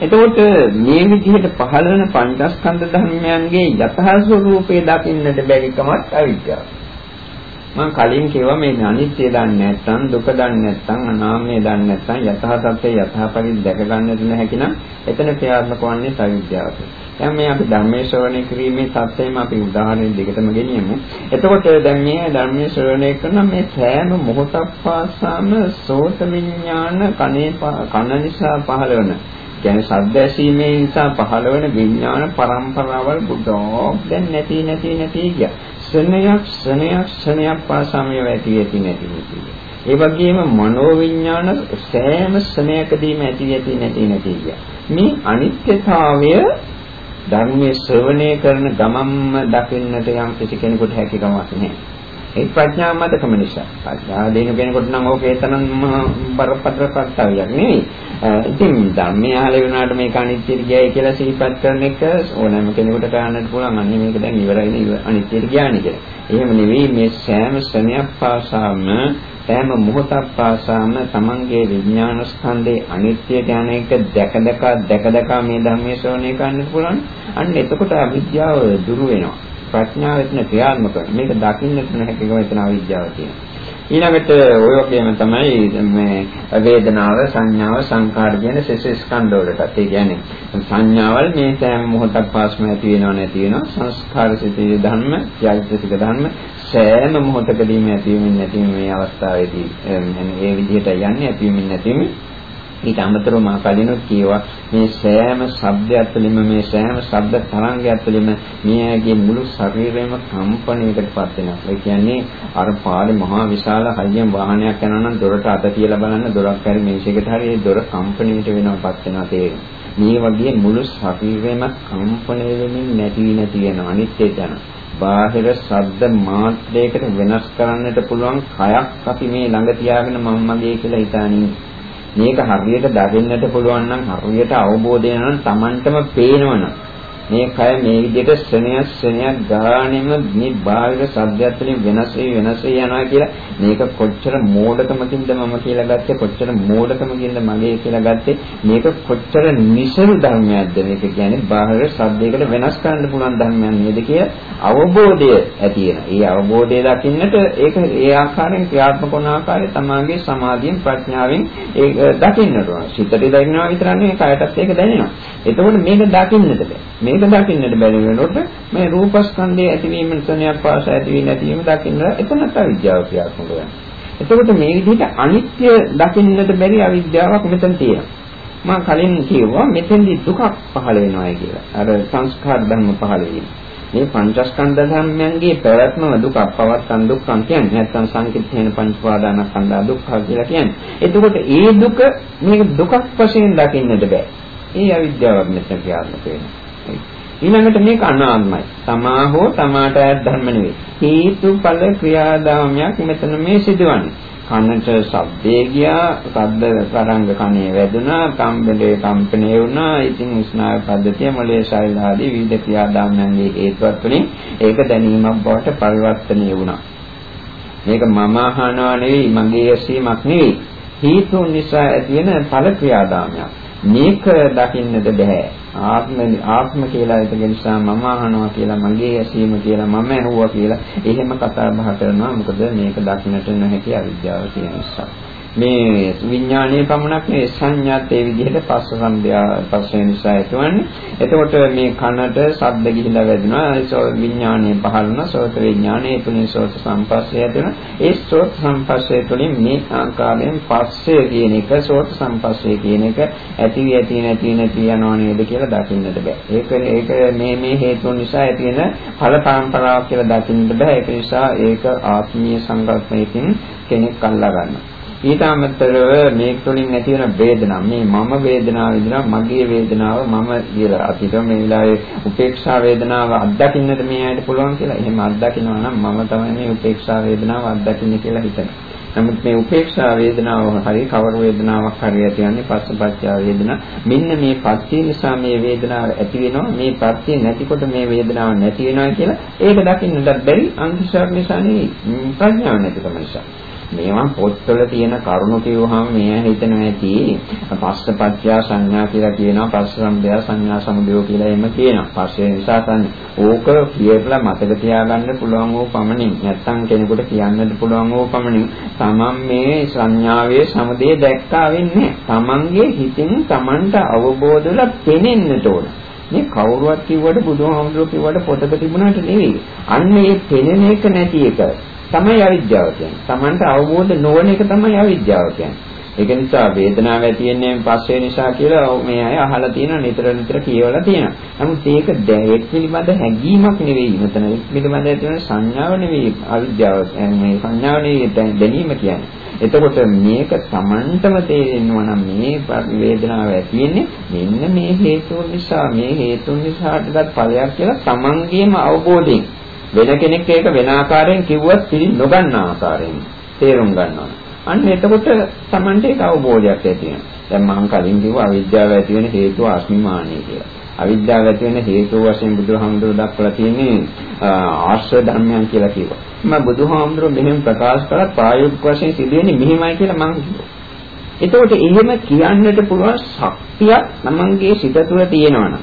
එතකොට මේ විදිහට පහළ වෙන පංචස්කන්ධ ධර්මයන්ගේ යථා ස්වરૂපය දකින්නට බැරිකමත් අවිද්‍යාව. මම කලින් කිව්වා මේ අනිත්‍ය දන්නේ නැත්නම් දුක දන්නේ නැත්නම් අනාත්මය දන්නේ නැත්නම් යථා තත්ත්වය යථා පරිදි දැක ගන්නට නැහැකි නම් එතන ක්‍රියාත්මක වන්නේ අවිද්‍යාව. දැන් මේ අපි ධර්මයේ ශ්‍රවණය කිරීමේ තත්ත්වයම අපි උදාහරණ දෙකටම ගෙනියමු. එතකොට දැන් මේ ධර්මයේ ශ්‍රවණය කරන මේ සෑම මොහොතක් පාසාම සෝත විඥාන කනේ කන නිසා පහළ වෙන කියන්නේ ශබ්ද ඇසීමේ නිසා පහළ වෙන විඥාන පරම්පරාවල් බුද්ධෝ දැන් නැති නැති නැති කිය. ශනයක් ශනයක් ශනයක් පාසාම ඇති ඇති නැති නැති. ඒ වගේම මනෝ විඥාන සෑම ශනයකදීම ඇති ඇති නැති නැති කිය. මේ අනිත්‍යතාවය ධර්මයේ ශ්‍රවණය කරන ගමම්ම දකින්නට යම් කිසි කෙනෙකුට හැකියාවක් නැහැ. ඒ ප්‍රඥා මතකම නිසා. ප්‍රඥා දෙන කෙනෙකුට නම් ඕකේ තරම් බරපතල කර්තව්‍යයක් නෙවෙයි. ඉතින් ධර්මයේ අහලා වුණාට මේක අනිත්‍යද කියයි කියලා සිහිපත් කරන එක ඕනෑම කෙනෙකුට කරන්නත් පුළුවන්. අන්නේ මේක දැන් ඉවරයි අනිත්‍යද කියන්නේ කියලා. එහෙම නෙවෙයි මේ සෑම ශ්‍රණයක් පාසාම සෑම මොහොතක් පාසාම තමන්ගේ විඥාන ස්කන්ධේ අනිත්‍ය යන එක දැක දැක දැක දැක මේ ධර්මයේ ශ්‍රවණය කරන්න පුළුවන්. අන්න එතකොට අවිද්‍යාව දුරු වෙනවා. ප්‍රඥාව එතන ක්‍රියාත්මක කරනවා. මේක දකින්නට නැතිකම එතන අවිද්‍යාව තියෙනවා. ඊළඟට ඔය වගේම තමයි මේ වේදනාව සංඥාව සංකාර කියන සෙස ස්කන්ධ වලටත් ඒ කියන්නේ සංඥාවල් මේ සෑම මොහොතක් පාස්ම ඇති වෙනව නැති වෙනව සංස්කාර සිතේ ධර්ම ත්‍යාගසික ධර්ම සෑම මොහොතකදීම ඇති වෙමින් නැති මේ අවස්ථාවේදී මේ විදිහට යන්නේ ඇති වෙමින් නැති වෙමින් ඊට අමතරව මා කලිනුත් කියවා මේ සෑම ශබ්දයක් තුළින්ම මේ සෑම ශබ්ද තරංගයක් තුළින්ම මේගේ මුළු ශරීරයම කම්පණයකටපත් වෙනවා. ඒ කියන්නේ අර පාරේ මහා විශාල හයියෙන් වාහනයක් යනවා නම් දොරට අත තියලා බලන්න දොරක් හරි මේෂයකට හරි ඒ දොර කම්පණයට වෙනවපත් වෙනවා තේරෙනවා. මේ වගේ මුළු ශරීරෙම කම්පණය වෙමින් නැති නැති වෙනවා අනිත්‍යයට යනවා. බාහිර ශබ්ද මාත්‍රයකට වෙනස් කරන්නට පුළුවන් කයක් අපි මේ ළඟ තියාගෙන මම මගේ කියලා හිතානින් මේක හරියට දකින්නට පුළුවන් නම් හරියට අවබෝධය නම් Tamanටම පේනවනම් මේ කය මේ විදිහට ශ්‍රණයක් ශ්‍රණයක් ගානෙම මේ බාහිර සද්දයක් වලින් වෙනස් වෙයි වෙනස් වෙයි යනවා කියලා මේක කොච්චර මෝඩකමකින්ද මම කියලා ගත්තේ කොච්චර මෝඩකමකින්ද මගේ කියලා ගත්තේ මේක කොච්චර නිසරු ධර්මයක්ද මේක කියන්නේ බාහිර සද්දයකට වෙනස් කරන්න පුළුවන් ධර්මයක් නේද කිය අවබෝධය ඇති වෙන. ඒ අවබෝධය දකින්නට ඒක ඒ ආකාරයෙන් ක්‍රියාත්මක වන ආකාරය තමාගේ සමාධියෙන් ප්‍රඥාවෙන් ඒක දකින්නට ඕන. සිතට දැනෙනවා විතරක් නෙවෙයි කයටත් ඒක දැනෙනවා. එතකොට මේක දකින්නට බෑ. මේක දකින්නට බැරි වෙනකොට මේ රූපස්කන්ධයේ ඇතිවීම සනයක් පාස ඇතිවීම නැතිවීම දකින්න එතනත් අවිද්‍යාව ක්‍රියාත්මක වෙනවා. එතකොට මේ විදිහට අනිත්‍ය දකින්නට බැරි අවිද්‍යාවක් මෙතන තියෙනවා. මම කලින් කිව්වා මෙතෙන්දි දුකක් පහළ වෙනවායි කියලා. අර සංස්කාර ධර්ම පහළ වීම. මේ පංචස්කන්ධ ධර්මයන්ගේ පැවැත්මම දුකක් පවත්තන් දුක්ඛම් කියන්නේ නැත්නම් සංකිට්ඨේන පංචපාදානස්කන්ධ දුක්ඛ කියලා කියන්නේ. එතකොට ඒ දුක මේක දුකක් වශයෙන් දකින්නට බෑ. ඒ අවිද්‍යාවක් මෙතන ක්‍රියාත්මක වෙනවා. ඊළඟට මේක අනාත්මයි. තමා හෝ තමාට ඇත් ධර්ම නෙවෙයි. හේතුඵල ක්‍රියාදාමයක් මෙතන මේ සිදුවන්නේ. කනට ශබ්දේ ගියා, ශබ්ද තරංග කනේ වැදුනා, කම්බලේ කම්පණය වුණා. ඉතින් උස්නාය පද්ධතිය මොලේ ශෛල ආදී විවිධ ක්‍රියාදාමයන්ගේ හේතුවත් තුළින් ඒක දැනීමක් බවට පරිවර්තනය වුණා. මේක මම අහනවා නෙවෙයි, මගේ ඇසීමක් නෙවෙයි. හේතුන් නිසා ඇති වෙන ඵල ක්‍රියාදාමයක්. මේක දකින්නද බෑ. ආත්ම ආත්ම කියලා ඒක නිසා මම අහනවා කියලා මගේ ඇසීම කියලා මම ඇහුවා කියලා එහෙම කතා බහ කරනවා මොකද මේක දකින්නට නොහැකි අවිද්‍යාව තියෙන නිසා. මේ විඥානයේ පමණක් නෙවෙයි සංඥාත් ඒ විදිහට පස්ස සම්භ්‍යා පස්ස නිසා ඇතිවන්නේ. එතකොට මේ කනට ශබ්ද ගිහිලා වැදුනා. ඒ විඥානයේ පහළන සෝත විඥානයේ තුලින් සෝත සම්පස්සේ ඇතිවෙන. ඒ සෝත සම්පස්සේ තුලින් මේ ආකාරයෙන් පස්සේ කියන එක සෝත සම්පස්සේ කියන එක ඇති වී ඇති නැති නැති යනවා නේද කියලා දකින්නට බෑ. ඒක ඒක මේ මේ හේතුන් නිසා ඇති වෙන ඵල පරම්පරාවක් කියලා දකින්නට බෑ. ඒක නිසා ඒක ආත්මීය සංකල්පයකින් කෙනෙක් අල්ලා ගන්නවා. ඊට අමතරව මේ තුලින් ඇති වෙන වේදනාව මේ මම වේදනාව විඳිනවා මගේ වේදනාව මම කියලා අපිට මේ වෙලාවේ උපේක්ෂා වේදනාව අත්දකින්නට මේ ඇයිට පුළුවන් කියලා එහෙම අත්දකිනවා නම් මම තමයි මේ උපේක්ෂා වේදනාව අත්දකින්නේ කියලා හිතනවා. නමුත් මේ උපේක්ෂා වේදනාව හරි කවර වේදනාවක් හරි ඇතිවන්නේ පස්සපච්චා වේදනා. මෙන්න මේ පත්‍ය නිසා මේ වේදනාව ඇති වෙනවා. මේ පත්‍ය නැතිකොට මේ වේදනාව නැති වෙනවා කියලා ඒක දකින්නට බැරි අන්තිශාර නිසා නෙවෙයි ප්‍රඥාව නැතිකම නිසා. මේවා පොත්වල තියෙන කරුණු කියවහම මෙයා හිතනවා ඇති පස්සපච්චය සංඥා කියලා කියනවා පස්ස සම්දය සංඥා සමුදය කියලා එහෙම කියනවා. පස්සේ නිසා තමයි ඕක කියලා මතක තියාගන්න පුළුවන් වූ පමණින් නැත්තම් කෙනෙකුට කියන්නත් පුළුවන් වූ පමණින් තමන් මේ සංඥාවේ සමුදය දැක්කා වෙන්නේ. තමන්ගේ හිතින් තමන්ට අවබෝධ වෙලා පෙනෙන්නට ඕන. මේ කවුරුවත් කිව්වට බුදුහාමුදුරුවෝ කිව්වට පොතක තිබුණාට නෙවෙයි. අන්න ඒ පෙනෙන එක නැති එක තමයි අවිද්‍යාව කියන්නේ. Tamanට අවබෝධ නොවන එක තමයි අවිද්‍යාව කියන්නේ. ඒක නිසා වේදනාව ඇති වෙන්නේ පස්සේ නිසා කියලා මේ අය අහලා තියෙනවා නිතර නිතර කියවලා තියෙනවා. නමුත් ඒක ඒක පිළිබඳ හැඟීමක් නෙවෙයි. මෙතන පිළිබඳ ඇති වෙන සංඥාව නෙවෙයි අවිද්‍යාව. මේ සංඥාව නෙවෙයි දැනීම කියන්නේ. එතකොට මේක Tamanටම තේරෙනවා නම් මේ වේදනාව ඇති වෙන්නේ මෙන්න මේ හේතුන් නිසා මේ හේතුන් නිසාටවත් ඵලයක් කියලා Tamanගේම අවබෝධයෙන් වෙන කෙනෙක් ඒක වෙන ආකාරයෙන් කිව්වත් පිළි නොගන්න ආකාරයෙන් තේරුම් ගන්නවා. අන්න එතකොට Tamante ඒක අවබෝධයක් ඇති වෙනවා. දැන් මම කලින් කිව්වා අවිද්‍යාව ඇති වෙන හේතුව අස්මිමානිය කියලා. අවිද්‍යාව ඇති වෙන හේතුව වශයෙන් බුදුහාමුදුරුවෝ දක්වලා තියෙන්නේ ආශ්‍රය ධර්මයන් කියලා කිව්වා. මම බුදුහාමුදුරුවෝ මෙහෙම ප්‍රකාශ කරලා ප්‍රායෝගික වශයෙන් සිදුවෙන්නේ මෙහෙමයි කියලා මම කිව්වා. එතකොට එහෙම කියන්නට පුළුවන් ශක්තියක් Tamange සිත තුළ තියෙනවනම්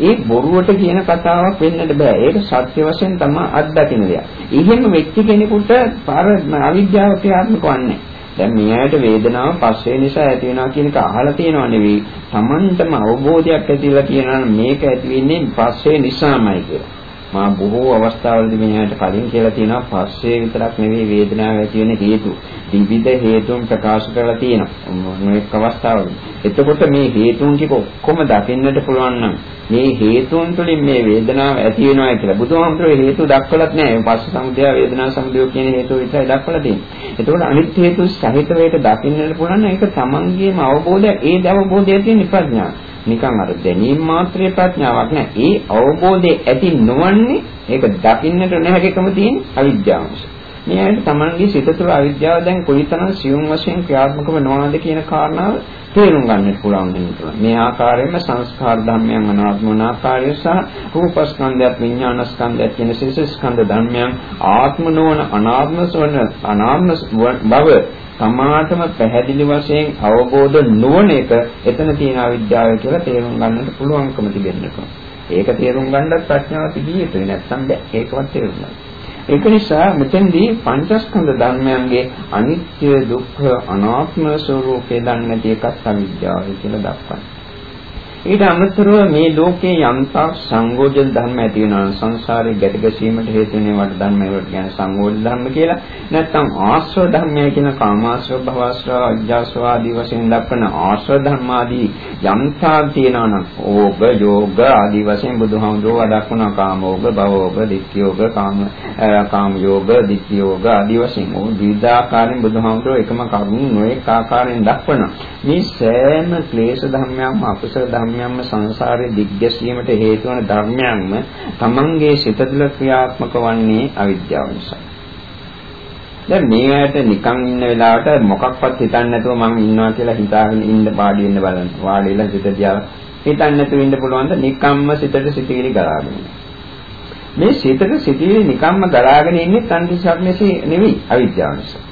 ඒ බොරුවට කියන කතාවක් වෙන්නට බෑ. ඒක සත්‍ය වශයෙන් තමයි අත්දකින්න දෙයක්. එහෙම වෙච්ච කෙනෙකුට පාර අවිද්‍යාව ක්‍රියාත්මක වන්නේ. දැන් මෙයාට වේදනාව පස්සේ නිසා ඇති වෙනවා කියන එක අහලා තියෙනව නෙවෙයි. Tamanටම අවබෝධයක් ඇතිලා කියනවා මේක ඇති වෙන්නේ පස්සේ නිසාමයි කියලා. මා බොහෝ අවස්ථාවලදී මෙයාට කලින් කියලා තියෙනවා පස්සේ විතරක් නෙවෙයි වේදනාව ඇති වෙන හේතු. විවිධ හේතුන් ප්‍රකාශ කරලා තියෙනවා. මේක අවස්ථාවල. එතකොට මේ හේතුන් ටික ඔක්කොම දකින්නට පුළුවන් නම් මේ හේතුන් තුළින් මේ වේදනාව ඇති වෙනවා කියලා බුදුහාමුදුරුවෝ හේතු දක්වලත් නැහැ. පස්ස සමුදය වේදනා සමුදය කියන හේතු විතරයි දක්වලා තියෙන්නේ. එතකොට අනිත් හේතු සහිත වේට දකින්නට පුළුවන් නම් ඒක තමන්ගේම අවබෝධය ඒ අවබෝධය තියෙන ප්‍රඥාව. නිකන් අර දැනීම මාත්‍රේ ප්‍රඥාවක් නෑ. ඒ අවබෝධය ඇති නොවන්නේ ඒක දකින්නට නැහැකම තියෙන අවිද්‍යාව නිසා. මේ ඇයිද Tamanගේ සිත තුළ අවිද්‍යාව දැන් කොයිතරම් සියුම් වශයෙන් ක්‍රියාත්මක වෙනවද කියන කාරණාව තේරුම් ගන්නට පුළුවන් වෙනවා. මේ ආකාරයෙන්ම සංස්කාර ධර්මයන් අනාත්ම වන ආකාරය සහ රූපස්කන්ධයත් විඥානස්කන්ධයත් කියන සිස ස්කන්ධ ධර්මයන් ආත්ම නොවන අනාත්ම සොන අනාත්ම බව තමාටම පැහැදිලි වශයෙන් අවබෝධ නොවන එක එතන තියෙන අවිද්‍යාව කියලා තේරුම් ගන්නට පුළුවන්කම තිබෙන්නකෝ. ඒක තේරුම් ගන්නත් ප්‍රඥාව තිබිය යුතුයි නැත්නම් බෑ ඒකවත් තේරුම් ගන්න. ඒක නිසා මෙතෙන්දී පංචස්කන්ධ ධර්මයන්ගේ අනිත්‍ය දුක්ඛ අනාත්ම ස්වરૂපේ දන්නේ නැති එකත් අවිද්‍යාවයි කියලා දක්වනවා. ඊට අමතරව මේ ලෝකේ යම්තා සංගෝචන ධර්ම ඇති වෙනවා සංසාරේ ගැට ගැසීමට හේතු වෙන වට ධර්ම වලට කියන සංගෝචන ධර්ම කියලා. නැත්නම් ආශ්‍රව ධර්මය කියන කාමාශ්‍රව භවශ්‍රව අජ්ජාශ්‍රව ආදී වශයෙන් දක්වන ආශ්‍රව ධර්ම ආදී යම්තා තියෙනවා නම් ඕග යෝග ආදී වශයෙන් බුදුහාමුදුරුවෝ දක්වන කාමෝග භවෝග දික්ඛයෝග කාම කාම යෝග දික්ඛයෝග ආදී වශයෙන් ඕ විවිධාකාරයෙන් බුදුහාමුදුරුවෝ එකම කරුණු නොඑක ආකාරයෙන් දක්වනවා. මේ සෑම ක්ලේශ ධර්මයක්ම අකුසල ධර්ම ධර්මයන්ම සංසාරේ දිග්ගැසීමට හේතු වන ධර්මයන්ම තමන්ගේ සිත තුළ ක්‍රියාත්මක වන්නේ අවිද්‍යාව නිසා. දැන් මේකට නිකන් ඉන්න වෙලාවට මොකක්වත් හිතන්නේ නැතුව මම ඉන්නවා කියලා හිතාගෙන ඉන්න පාඩි වෙන්න බලන්න. වාඩි වෙලා සිත දිහා හිතන්නේ නැතුව ඉන්න පුළුවන් ද නිකම්ම සිතට සිතිවිලි ගලාගෙන. මේ සිතට සිතිවිලි නිකම්ම ගලාගෙන ඉන්නේ සංකීර්ණ නෙවෙයි අවිද්‍යාව නිසා.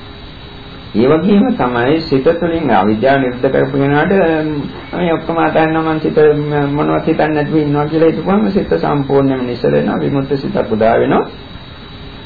ඒ වගේම තමයි සිත තුළින් අවිද්‍යාව නිරුද්ධ කරපු කෙනාට මේ ඔක්කොම අතන්නා මං සිත මොනවත් හිතන්නේ නැතුව ඉන්නවා කියලා හිතපුවම සිත සම්පූර්ණයෙන්ම නිසල වෙනවා විමුක්ත සිතක් උදා වෙනවා.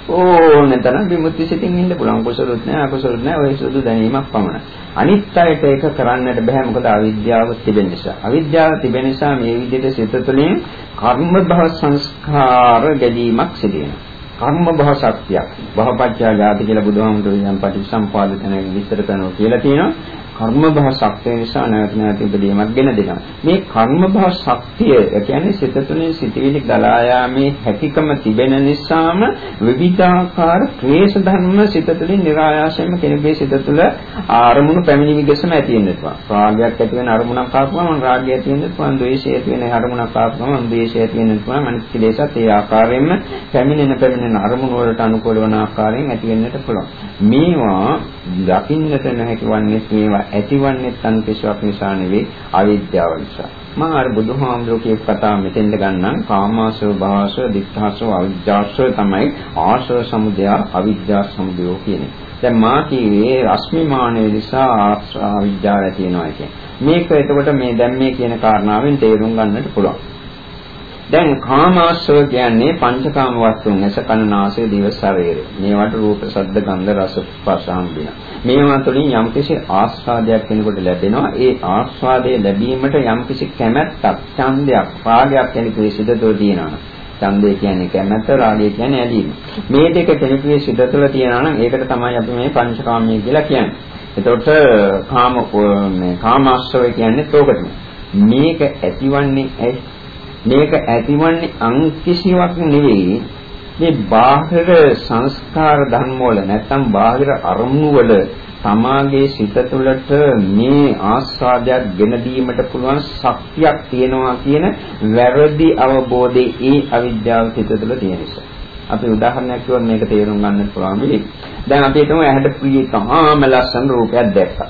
ඕනෙ තරම් විමුක්ති සිතින් ඉන්න පුළුවන්. කුසලොත් නැහැ අකුසලොත් නැහැ. ඔය සුදු දැනීමක් පමණයි. අනිත් අයට ඒක කරන්නට බෑ. මොකද අවිද්‍යාව තිබෙන නිසා. අවිද්‍යාව තිබෙන නිසා මේ විදිහට සිත තුළින් කර්ම භව සංස්කාර ගැදීමක් සිදු වෙනවා. කර්ම භව ශක්තියක් භවපච්චය ජාති කියලා බුදුහාමුදුරුවෝ යම් පටිච්චසම්පාද තැනක විස්තර කරනවා කියලා තියෙනවා. කර්ම භව ශක්තිය නිසා නැවත නැවත ඉදීමක් ගෙන දෙනවා. මේ කර්ම භව ශක්තිය කියන්නේ සිත තුළින් සිටිවිලි ගලා යාමේ හැකියකම තිබෙන නිසාම විවිධාකාර ක්ලේශ ධර්ම සිත තුළින් નિરાයාසයෙන්ම කෙනෙකුගේ සිත තුළ ආරමුණු පැමිණි විගසම ඇති වෙනවා. රාගයක් ඇති වෙන අරමුණක් ආපුවම රාගය ඇති වෙනවා. ද්වේෂය ඇති වෙන අරමුණක් ආපුවම ද්වේෂය ඇති වෙනවා. මනස කිලේශත් ඒ ආකාරයෙන්ම පැමිණෙන පැමිණෙන අරමුණු වලට අනුකූල වන ආකාරයෙන් ඇති වෙන්නට පුළුවන්. මේවා දකින්නට නැහැ කියන්නේ මේවා ඇතිවන්නේ තන් කිසිවක් නිසා නෙවෙයි අවිද්‍යාව නිසා. මම අර බුදුහාමුදුරුවෝ කියපු කතාව මෙතෙන්ද ගන්නම් කාමාසව භාසව දික්ඛාසව අවිජ්ජාසව තමයි ආශ්‍රව සමුදය අවිජ්ජා සමුදය කියන්නේ. දැන් මා කියේ රශ්මිමානයේ නිසා අවිද්‍යාව ඇති වෙනවා කියන්නේ. මේක එතකොට මේ දැන් මේ කියන කාරණාවෙන් තේරුම් ගන්නට පුළුවන්. දැන් කාමාශ්‍රව කියන්නේ පංචකාම වස්තුන් ඇස කන නාසය දිව ශරීරය. මේවට රූප, ශබ්ද, ගන්ධ, රස, ස්පර්ශ හම්බෙන. මේවා තුළින් යම්කිසි ආස්වාදයක් වෙනකොට ලැබෙනවා. ඒ ආස්වාදය ලැබීමට යම්කිසි කැමැත්තක්, ඡන්දයක්, රාගයක් කියන ක්ලේශිතෝ තියෙනවා. ඡන්දය කියන්නේ කැමැත්ත, රාගය කියන්නේ ඇලීම. මේ දෙක කෙනෙකුගේ සිත තුළ තියෙනවා නම් ඒකට තමයි අපි මේ පංචකාමී කියලා කියන්නේ. එතකොට කාම මේ කාමාශ්‍රවය කියන්නේ තෝකට. මේක ඇතිවන්නේ ඇයි? මේක ඇතිවන්නේ අන් කිසිවක් නෙවෙයි මේ බාහිර සංස්කාර ධර්ම වල නැත්නම් බාහිර අරමුණු වල තමාගේ සිත තුළට මේ ආස්වාදයක් ගෙන දීමට පුළුවන් ශක්තියක් තියෙනවා කියන වැරදි අවබෝධයේ ඒ අවිද්‍යාව සිත තුළ තියෙන නිසා. අපි උදාහරණයක් කිව්වොත් මේක තේරුම් ගන්න පුළුවන් වෙයි. දැන් අපි හිතමු ඇහැට ප්‍රිය තහාම ලස්සන රූපයක් දැක්කා.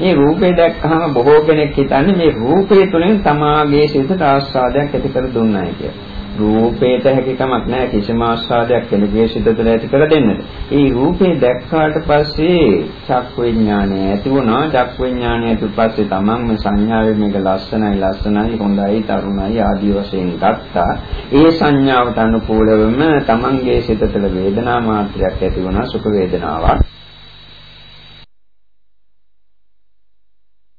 මේ රූපේ දැක්කහම බොහෝ කෙනෙක් හිතන්නේ මේ රූපය තුළින් තමාගේ සිතට ආස්වාදයක් ඇති කර දුන්නයි කියලා. රූපේට හැකියාවක් නැහැ කිසිම ආස්වාදයක් කෙනෙකුගේ සිත තුළ ඇති කර දෙන්නට. ඒ රූපේ දැක්කාට පස්සේ චක් විඥානය ඇති වුණා. චක් විඥානය ඇති පස්සේ තමන්ම සංඥාවෙන් මේක ලස්සනයි ලස්සනයි හොඳයි තරුණයි ආදී වශයෙන් ගත්තා. ඒ සංඥාවට අනුකූලවම තමන්ගේ සිත තුළ වේදනා මාත්‍රයක් ඇති වුණා සුඛ වේදනාවක්.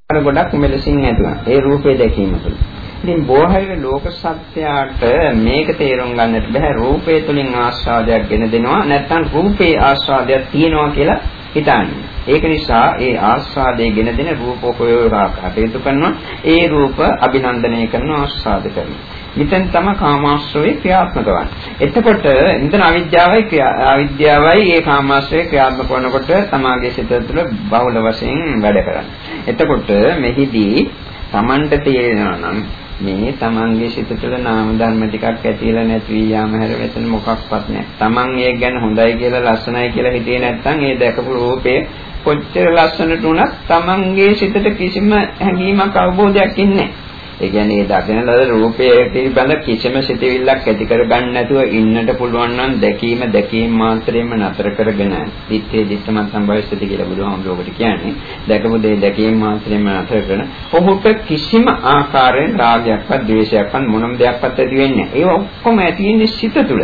අර ගොඩක් මෙලෙසින් ඇතුණා. ඒ රූපේ දැකීම තුළ. ඉතින් බෝහයිර ලෝක සත්‍යයට මේක තේරුම් ගන්නට බෑ රූපය තුලින් ආස්වාදයක් ගෙන දෙනවා නැත්නම් රූපේ ආස්වාදයක් තියෙනවා කියලා හිතන්නේ. ඒක නිසා ඒ ආස්වාදයේ ගෙන දෙන රූපෝපයෝගා කටයුතු කරනවා. ඒ රූප අභිනන්දනය කරන ආස්වාද කරනවා. මෙතෙන් තම කාමාශ්‍රවේ ක්‍රියාත්මක වන්නේ. එතකොට ඉන්දන අවිද්‍යාවයි අවිද්‍යාවයි ඒ කාමාශ්‍රවේ ක්‍රියාත්මක වනකොට තමාගේ සිත තුළ බහුල වශයෙන් වැඩ කරන්නේ. එතකොට මෙහිදී Tamanට තේරෙනවා නම් මේ තමන්ගේ සිත තුළ නාම ධර්ම ටිකක් ඇතිලා නැති වී යාම හැර මෙතන මොකක්වත් නැහැ. තමන් ඒක ගැන හොඳයි කියලා ලස්සනයි කියලා හිතේ නැත්නම් ඒ දැකපු රූපේ කොච්චර ලස්සනට වුණත් තමන්ගේ සිතට කිසිම හැඟීමක් අවබෝධයක් ඉන්නේ නැහැ. ඒ කියන්නේ දකින ලද රූපයේ පිළිබඳ කිසිම සිතවිල්ලක් ඇති කරගන්න නැතුව ඉන්නට පුළුවන් නම් දැකීම දැකීම මාත්‍රයෙන්ම නතර කරගෙන දිත්තේ දිත්තමත් සම්භවිස්සති කියලා බුදුහාමුදුරුවෝ කියන්නේ දැකපු දේ දැකීම මාත්‍රයෙන්ම නතර කරන ඔහුට කිසිම ආකාරයෙන් රාගයක්වත් ද්වේෂයක්වත් මොනම දෙයක්වත් ඇති වෙන්නේ නැහැ. ඒවා ඔක්කොම ඇති වෙන්නේ සිත තුළ.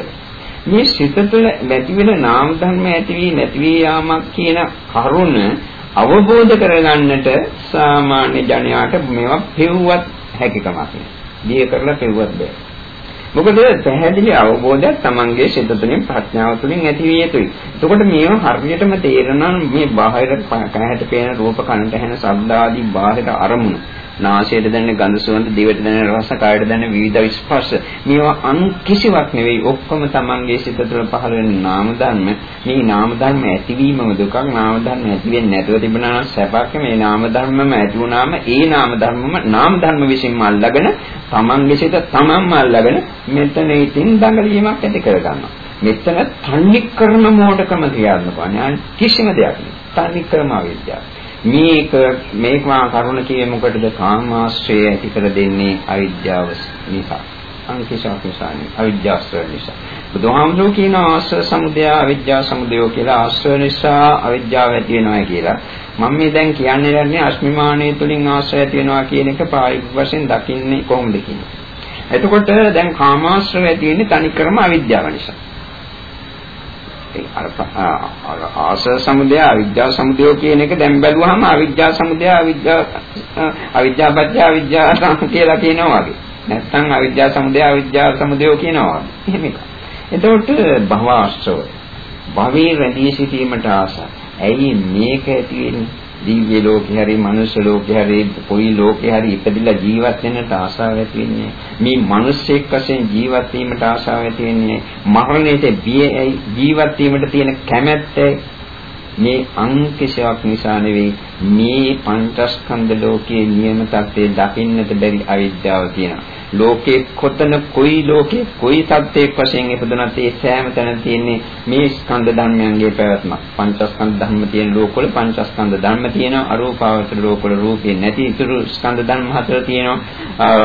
මේ සිත තුළ නැති වෙන නාම ධර්ම ඇති වී නැති වී යාමක් කියන කරුණ අවබෝධ කරගන්නට සාමාන්‍ය ජනයාට මේවා පෙව්වත් හැකියාවක් නෑ. දිය කරලා පෙව්වත් බෑ. මොකද පැහැදිලි අවබෝධයක් Tamange සිත තුළින් ප්‍රඥාව තුළින් ඇති විය යුතුයි. එතකොට මේවා හරියටම තේරෙනවා මේ බාහිර කහට පේන රූප කනට ඇහෙන ශබ්ද ආදී බාහිර අරමුණු නාසයට දැනෙන ගඳ සුවඳ, දිවට දැනෙන රස, කායට දැනෙන විවිධ ස්පර්ශ. මේවා අන් කිසිවක් නෙවෙයි. ඔක්කොම Tamange සිත තුළ පහළ වෙන නාම ධර්ම. මේ නාම ධර්ම ඇතිවීමම දුකක්, නාම ධර්ම ඇති වෙන්නේ නැතුව තිබුණා නම් සැපක්. මේ නාම ධර්මම ඇති වුණාම ඒ නාම ධර්මම නාම ධර්ම විසින්ම අල්ලාගෙන Tamange සිත Tamanම අල්ලාගෙන මෙතන ඉතින් දඟලීමක් ඇති කරගන්නවා. මෙතන තන්නික්‍රම මෝඩකම ක්‍රියාත්මක වන්නේ කිසිම දෙයක් නෙවෙයි. තන්නික්‍රම අවිද්‍යාව. මේක මේක මා කරුණ කියේ මොකටද? කාමාශ්‍රය ඇති කර දෙන්නේ අවිද්‍යාව නිසා. අංකිෂාක නිසානේ අවිද්‍යාශ්‍රය නිසා. බුදුහාමුදුරුවෝ කියන ආශ්‍රය සමුදය අවිද්‍යා සමුදය කියලා ආශ්‍රය නිසා අවිද්‍යාව ඇති වෙනවා කියලා. මම මේ දැන් කියන්නේ යන්නේ අස්මිමානයේ තුලින් ආශ්‍රය ඇති වෙනවා කියන එක ප්‍රායෝගික වශයෙන් දකින්නේ කොහොමද කියන්නේ එතකොට දැන් කාමාශ්‍රය ඇති වෙන්නේ තනිකරම අවිද්‍යාව නිසා. අර ආශ්‍රය සමුදය අවිද්‍යා සමුදය කියන එක දැන් බැලුවහම අවිද්‍යා සමුදය අවිද්‍යා අවිද්‍යා පත්‍ය අවිද්‍යා කියලා කියනවා වගේ. නැත්නම් අවිද්‍යා සමුදය අවිද්‍යා සමුදය කියනවා වගේ. එහෙම එක. එතකොට භව ආශ්‍රව භවයේ රැඳී සිටීමට ආස. ඇයි මේක ඇති වෙන්නේ? දිව්‍ය ලෝකේ හරි මනුෂ්‍ය ලෝකේ හරි කොයි ලෝකේ හරි ඉපදිලා ජීවත් වෙන්නට ආසාව ඇති වෙන්නේ මේ මිනිස්සෙක් වශයෙන් ජීවත් වීමට ආසාව ඇති වෙන්නේ මරණයට ජීවත් වීමට තියෙන කැමැත්ත මේ අංකිෂයක් නිසා නෙවෙයි මේ පංචස්කන්ධ ලෝකයේ නියම தත්ත්වයේ දකින්නට බැරි අවිද්‍යාව තියෙනවා. ලෝකේ කොතන කොයි ලෝකේ කොයි தත්ත්වයක වශයෙන් ඉපදුනත් ඒ සෑම තැන තියෙන්නේ මේ ස්කන්ධ ධර්මයන්ගේ පැවැත්මක්. පංචස්කන්ධ ධර්ම තියෙන ලෝකවල පංචස්කන්ධ ධර්ම තියෙනවා. අරූපාවචර ලෝකවල රූපේ නැති ඉතුරු ස්කන්ධ ධර්ම හතර තියෙනවා.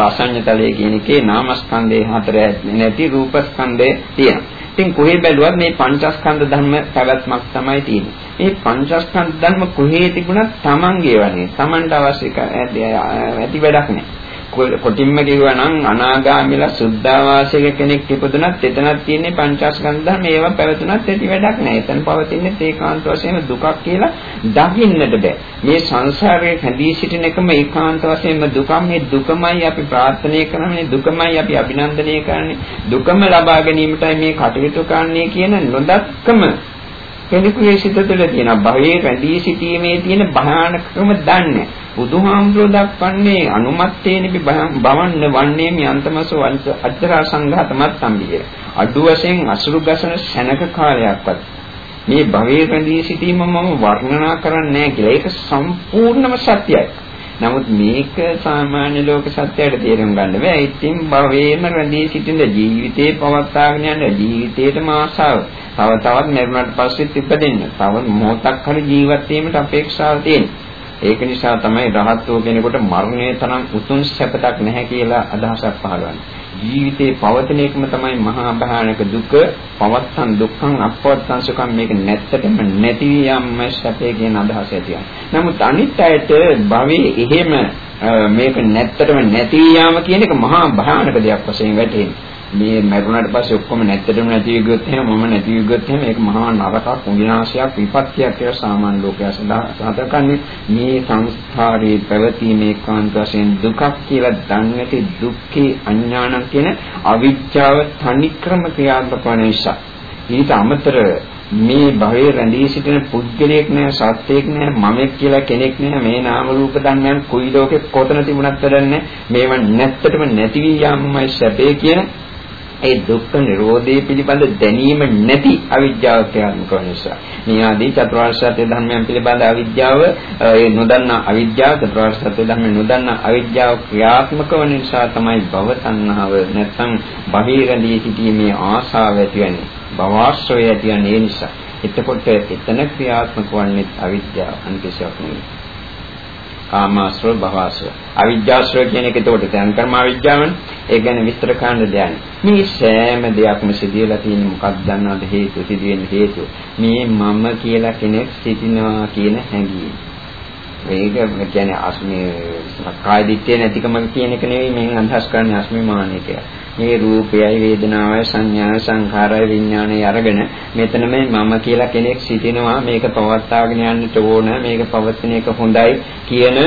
අසඤ්ඤතලයේ කියන එකේ නාමස්කන්ධේ හතර නැති රූපස්කන්ධේ තියෙනවා. ඉතින් කොහේ බැලුවත් මේ පංචස්කන්ධ ධර්ම පැවැත්මක් තමයි තියෙන්නේ. මේ පංචස්කන්ධ ධර්ම කොහේ තිබුණත් Tamange වනේ. Tamanට අවශ්‍ය ඇති වැඩක් නැහැ. කොටින්ම කිව්වා නම් අනාගාමීලා සුද්ධාවාසික කෙනෙක් ඉපදුනත් එතනක් තියෙන්නේ පංචස්කන්ධ ධර්ම ඒවා පැවතුනත් ඇති වැඩක් නැහැ. එතන පවතින්නේ ඒකාන්ත වශයෙන් දුකක් කියලා දකින්නට බෑ. මේ සංසාරයේ හැදී සිටින එකම ඒකාන්ත වශයෙන්ම දුකක්. මේ දුකමයි අපි ප්‍රාර්ථනා කරන්නේ, දුකමයි අපි අභිනන්දනය කරන්නේ, දුකම ලබා ගැනීමටයි මේ කටයුතු කරන්නේ කියන නොදක්කම කෙනෙකුගේ සිත තුළ තියෙන භවයේ රැඳී සිටීමේ තියෙන භයානකම දන්නේ. බුදුහාමුදුරුවෝ දක්වන්නේ අනුමත්තේනි භවන්න වන්නේ මියන්තමසෝ අච්චරා සංඝාතමත් සම්බිය. අඩු වශයෙන් අසුරු ගසන සැනක කාලයක්වත් මේ භවයේ රැඳී සිටීම මම වර්ණනා කරන්නේ නැහැ කියලා. ඒක සම්පූර්ණම සත්‍යයි. නමුත් මේක සාමාන්‍ය ලෝක සත්‍යයට තේරුම් ගන්න බෑ. ඉතින් භවයේම රැඳී සිටින ජීවිතේ පවත්වාගෙන යන ජීවිතේටම ආසාව. තව තවත් මරුණාට පස්සෙත් ඉපදෙන්න. තව මොහොතක් හරි ජීවත් වීමට අපේක්ෂාව තියෙනවා. ඒක නිසා තමයි රහත් වූ කෙනෙකුට මරණය තරම් උතුම් සැපතක් නැහැ කියලා අදහසක් පහළවන්නේ. ජීවිතේ පවතින එකම තමයි මහා භයානක දුක, පවත්තන් දුක්ඛං අපවත්තන් සුඛං මේක නැත්තටම නැති යම්ම සැපේ කියන අදහස ඇතිවන්නේ. නමුත් අනිත් අයට භවයේ එහෙම මේක නැත්තටම නැති යාම කියන එක මහා භයානක දෙයක් වශයෙන් වැටහෙනවා. මේ මරුණාට පස්සේ ඔක්කොම නැත්තටම නැති වෙගොත් එහෙම මම නැති වෙගොත් එහෙම ඒක මහා නරකක් විනාශයක් විපත්තියක් කියලා සාමාන්‍ය ලෝකයා සඳහන් මේ සංස්කාරයේ පැවතීමේ කාන්ත වශයෙන් දුකක් කියලා දන්නටි දුක්ඛේ අඥානං කියන අවිජ්ජාව තනික්‍රම ක්‍රියාත්මක වන නිසා. ඊට අමතර මේ භවයේ රැඳී සිටින පුද්ගලයෙක් නෑ සත්‍යයක් නෑ මමෙක් කියලා කෙනෙක් නෑ මේ නාම රූප ධර්මයන් කොයි ලෝකෙ කොතන තිබුණත් වැඩන්නේ මේව නැත්තටම නැති වී යාමයි සැපේ කියන ඒ දුක්ඛ නිරෝධය පිළිබඳ දැනීම නැති අවිජ්ජාව ක්‍රියාත්මක වන නිසා. මේ ආදී චතුරාර්ය සත්‍ය ධර්මයන් පිළිබඳ අවිජ්ජාව ඒ නොදන්නා අවිජ්ජාව චතුරාර්ය සත්‍ය ධර්ම නොදන්නා අවිජ්ජාව ක්‍රියාත්මක වන නිසා තමයි භව තණ්හාව නැත්නම් බහිරදී සිටීමේ ආශාව ඇති වෙන්නේ. භවආශ්‍රය ඇති වෙන්නේ ඒ නිසා. එතකොට එතන ක්‍රියාත්මක වන්නේ අවිද්‍යාව අනිකේශයක් නෙවෙයි. කාමාශ්‍රව භවශ්‍රව අවිජ්ජාශ්‍රව කියන එක එතකොට දැන් කර්ම අවිජ්ජාවනේ. ඒ ගැන විස්තර කරන්න දෙයක් මේ සෑම දෙයක්ම සිදුවලා තියෙන මොකක්ද දන්නවද? හේතු සිදුවෙන්න හේතු මේ මම කියලා කෙනෙක් සිටිනවා කියන හැඟීම. ඒක කියන්නේ අස්මේ කාය දිත්තේ නැතිකම කියන එක නෙවෙයි මම අදහස් කරන්නේ අස්මිමානිය කියලා මේ රූපයයි වේදනාවයි සංඥායි සංඛාරයි විඥානයි අරගෙන මෙතන මේ මම කියලා කෙනෙක් සිටිනවා. මේක පවත්වාගෙන යන්නට ඕන මේක පවත්වන එක හොඳයි කියන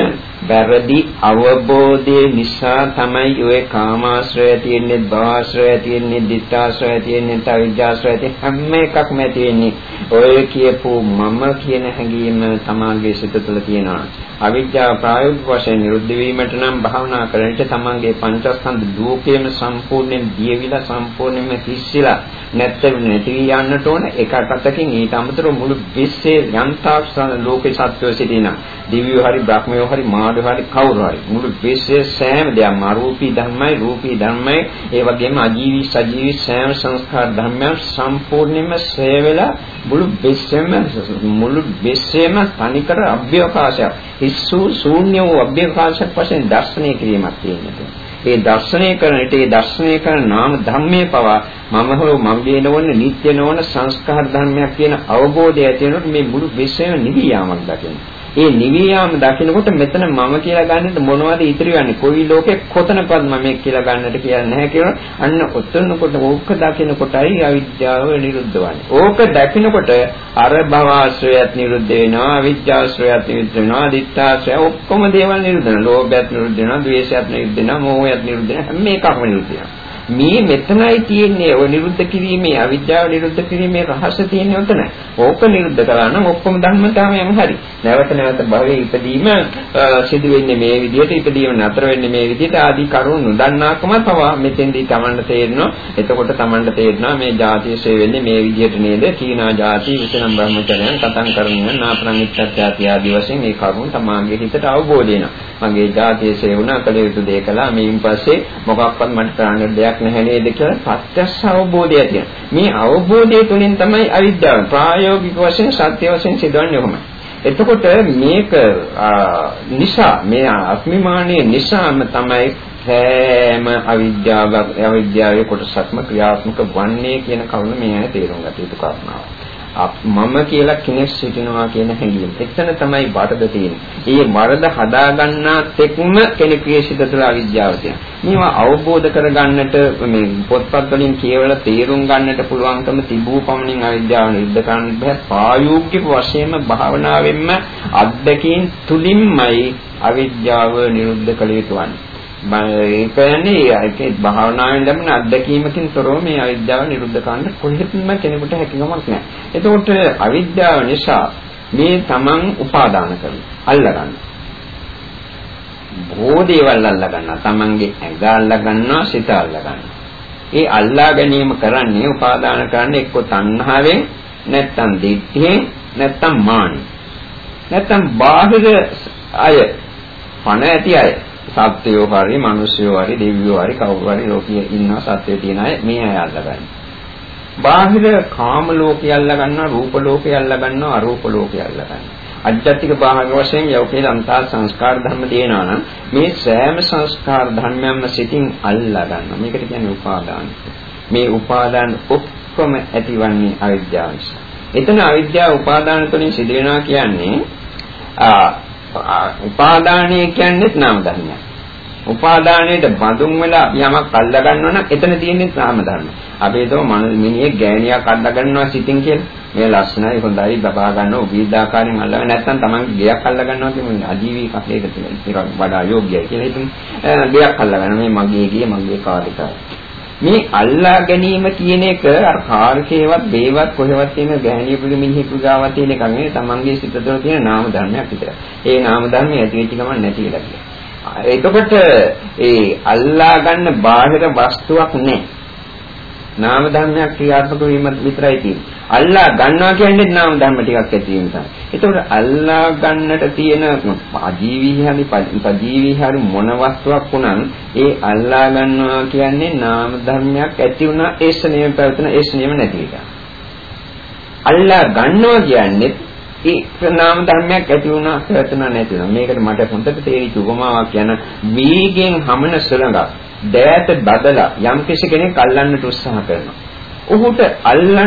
වැරදි අවබෝධය නිසා තමයි ඔය කාමාශ්‍රය තියෙන්නේ භවශ්‍රය තියෙන්නේ ditthාශ්‍රය තියෙන්නේ තවිජාශ්‍රය තියෙන්නේ හැම එකක්ම තියෙන්නේ ඔය කියපු මම කියන හැඟීම තමාගේ සිත තුළ තියෙනවා. අවිද්‍යාව ප්‍රායෝගික වශයෙන් නිරුද්ධ වීමට නම් භාවනා කරන්නට තමන්ගේ පංචස්කන්ධ දූපේම සම්පූර්ණයෙන් දියවිලා සම්පූර්ණයෙන්ම හිස්සිලා නැත්නම් නැති යන්නට ඕන එකට අතකින් ඊට අමතරව මුළු විශ්වයේ යන්තාක් ලෝකේ සත්‍යය සිටිනා. දිව්‍යෝ හරි බ්‍රහ්මයෝ හරි මාඩෝ හරි කවුරු හරි. මුළු විශ්වයේ සෑම දෙයක්ම අරූපී ධර්මයි රූපී ධර්මයි. ඒ වගේම අජීවී සජීවී සෑම සංස්කාර ධර්මයන් සම්පූර්ණයෙන්ම ශ්‍රේ වෙලා මුළු විශ්වෙම මුළු විශ්වෙම තනිකර අභ්‍යවකාශයක්. හිස්සු ශූන්‍ය වූ අභ්‍යවකාශයක් වශයෙන් දර්ශනය කිරීමක් තියෙනවා. ඒ දර්ශනය කරන විට ඒ දර්ශනය කරන නාම ධර්මයේ පවා මම හෝ මගේ නොවන නිත්‍ය නොවන සංස්කාර ධර්මයක් කියන අවබෝධය ඇති වෙනකොට මේ මුළු විශ්වයම නිවි යාමක් දකිනවා. ඒ නිවි යාම දකිනකොට මෙතන මම කියලා ගන්නට මොනවද ඉතිරි වෙන්නේ? කොයි ලෝකේ කොතනකවත් මම කියලා ගන්නට කියන්නේ නැහැ කියලා අන්න ඔතනකොට ඕක දකිනකොටයි අවිද්‍යාව නිරුද්ධ වන්නේ. ඕක දකිනකොට අර භවආශ්‍රයත් නිරුද්ධ වෙනවා, අවිද්‍යාශ්‍රයත් නිරුද්ධ වෙනවා, දිත්තාශ්‍රය ඔක්කොම දේවල් නිරුද්ධ වෙනවා. ලෝභයත් නිරුද්ධ වෙනවා, ද්වේෂයත් නිරුද්ධ වෙනවා, මෝහයත් නිරුද්ධ වෙනවා. හැම එකක්ම නිරුද්ධ වෙනවා. මේ මෙතනයි තියෙන්නේ ඔය නිරුද්ධ කිරීමේ අවිද්‍යාව නිරුද්ධ කිරීමේ රහස තියෙන්නේ ඔතන. ඕක නිරුද්ධ කරා නම් ඔක්කොම ධර්මතාවයන් හරි. නැවත නැවත භවයේ ඉපදීම සිදු වෙන්නේ මේ විදිහට ඉපදීම නතර වෙන්නේ මේ විදිහට ආදී කරුණු නොදන්නාකම පවා මෙතෙන්දී Tamanට තේරෙනවා. එතකොට Tamanට තේරෙනවා මේ ජාතියසේ වෙන්නේ මේ විදිහට නේද? කීනා ජාති විසනම් බ්‍රහ්මචර්යයන් කතං කරන්නේ නාපරං ඉච්ඡත්‍යාති ආදී වශයෙන් මේ කරුණු තමාගේ හිතට අවබෝධ වෙනවා. මගේ ජාතියසේ වුණා කළ යුතු දේ කළා. මේන් පස්සේ මොකක්වත් මට කරන්න දෙයක් නැහැ නේද කියලා ප්‍රත්‍යක්ෂ අවබෝධය තියෙනවා. මේ අවබෝධය තුළින් තමයි අවිද්‍යාව ප්‍රායෝගික වශයෙන් සත්‍ය වශයෙන් සිදුවන්නේ කොහොමද? එතකොට මේක නිසා මේ අස්මිමානයේ නිසාම තමයි හැම අවිද්‍යාවක් අවිද්‍යාවේ කොටසක්ම ක්‍රියාත්මක වන්නේ කියන කරුණ මේ ඇයි තේරුම් ගත යුතු කාරණාව. මම කියලා කෙනෙක් සිටිනවා කියන හැඟීම. එතන තමයි බඩද තියෙන්නේ. ඒ වරද හදා ගන්නා තෙක්ම කෙනෙකුගේ සිත තුළ අවිද්‍යාව තියෙනවා. මේවා අවබෝධ කරගන්නට මේ පොත්පත් වලින් කියවලා තේරුම් ගන්නට පුළුවන්කම තිබූ පමණින් අවිද්‍යාව නිරුද්ධ කරන්න බෑ. ප්‍රායෝගික වශයෙන්ම භාවනාවෙන්ම අත්දැකීම් තුලින්මයි අවිද්‍යාව නිරුද්ධ කළ යුතු වන්නේ. ඒ කියන්නේ ඒකේ භාවනාවෙන් ලැබෙන අත්දැකීමකින් තොරව මේ අවිද්‍යාව නිරුද්ධ කරන්න කොහෙත්ම කෙනෙකුට හැකියාවක් නැහැ. එතකොට අවිද්‍යාව නිසා මේ තමන් උපාදාන කරනවා. අල්ලගන්න. බොහෝ දේවල් අල්ලගන්නවා. තමන්ගේ ඇඟ අල්ලගන්නවා, සිත අල්ලගන්නවා. ඒ අල්ලා ගැනීම කරන්නේ උපාදාන කරන්නේ එක්ක තණ්හාවෙන්, නැත්තම් දිට්ඨියෙන්, නැත්තම් මානෙන්. නැත්තම් බාහිර අය, පණ ඇති අය සත්වයෝ හරි මිනිස්සුයෝ හරි දෙවියෝ හරි කවුරු හරි ලෝකයේ ඉන්නවා සත්වයේ තියෙන අය මේ අය අල්ලගන්න. බාහිර කාම ලෝකේ අල්ලගන්නවා රූප ලෝකේ අල්ලගන්නවා අරූප ලෝකේ අල්ලගන්නවා. අධ්‍යාත්මික භාග වශයෙන් යෝකේ අන්තා සංස්කාර ධර්ම දෙනවා නම් මේ සෑම සංස්කාර ධර්මයන්ම සිටින් අල්ලා ගන්නවා. මේකට කියන්නේ උපාදාන. මේ උපාදාන ඔක්කොම ඇතිවන්නේ අවිද්‍යාව නිසා. එතන අවිද්‍යාව උපාදාන තුළින් සිදු වෙනවා කියන්නේ උපාදානය කියන්නේත් නාම ධර්මයක්. උපාදානයේද බඳුන් වෙලා යමක් අල්ල ගන්නවා නම් එතන තියෙන්නේ නාම ධර්ම. අපි හිතමු මනුස්ස මිනිහේ ගෑණියක් අල්ල ගන්නවා සිතින් කියලා. මේ ලස්සනයි හොඳයි බබා ගන්නවා විවිධාකාරයෙන් අල්ලගෙන නැත්නම් තමන්ගේ ගෙයක් අල්ල ගන්නවා කියන්නේ අජීවී කටේක තියෙන වඩා යෝග්‍යයි කියලා හිතමු. ගෙයක් අල්ල ගන්න මේ මගේ ගේ මගේ කාර්යකාරය. මේ අල්ලා ගැනීම කියන එක අර කාර්කේවත් බේවත් කොහෙවත් තියෙන ගැහණියෙකුගේ මිනිහෙකුගේ ගාවත් තියෙන එකක් නෙවෙයි තමන්ගේ සිත තුළ තියෙන නාම ධර්මයක් විතරයි. ඒ නාම ධර්මය ඇති වෙච්ච ගමන් නැති වෙලා කියනවා. එතකොට ඒ අල්ලා ගන්න බාහිර වස්තුවක් නැහැ. නාම ධර්මයක් ක්‍රියාත්මක වීම විතරයි තියෙන්නේ. අල්ලා ගන්නවා කියන්නේ නාම ධර්ම ටිකක් ඇති වීම තමයි. ඒතකොට අල්ලා ගන්නට තියෙන අජීවී හරි පජීවී හරි මොන වස්තුවක් වුණත් ඒ අල්ලා ගන්නවා කියන්නේ නාම ධර්මයක් ඇති වුණා ඒ ශ්‍රණියම පැවතුන ඒ ශ්‍රණියම නැති එක. අල්ලා ගන්නවා කියන්නේ ඒ නාම ධර්මයක් ඇති වුණා පැවතුණා නැති වුණා. මේකට මට හොඳට තේරිච්ච උපමාවක් යන වේගෙන් හමන සුළඟක් දෑත බදලා යම් කෙනෙක් අල්ලන්නට උත්සාහ කරනවා. ඔහුට අල්ලන්න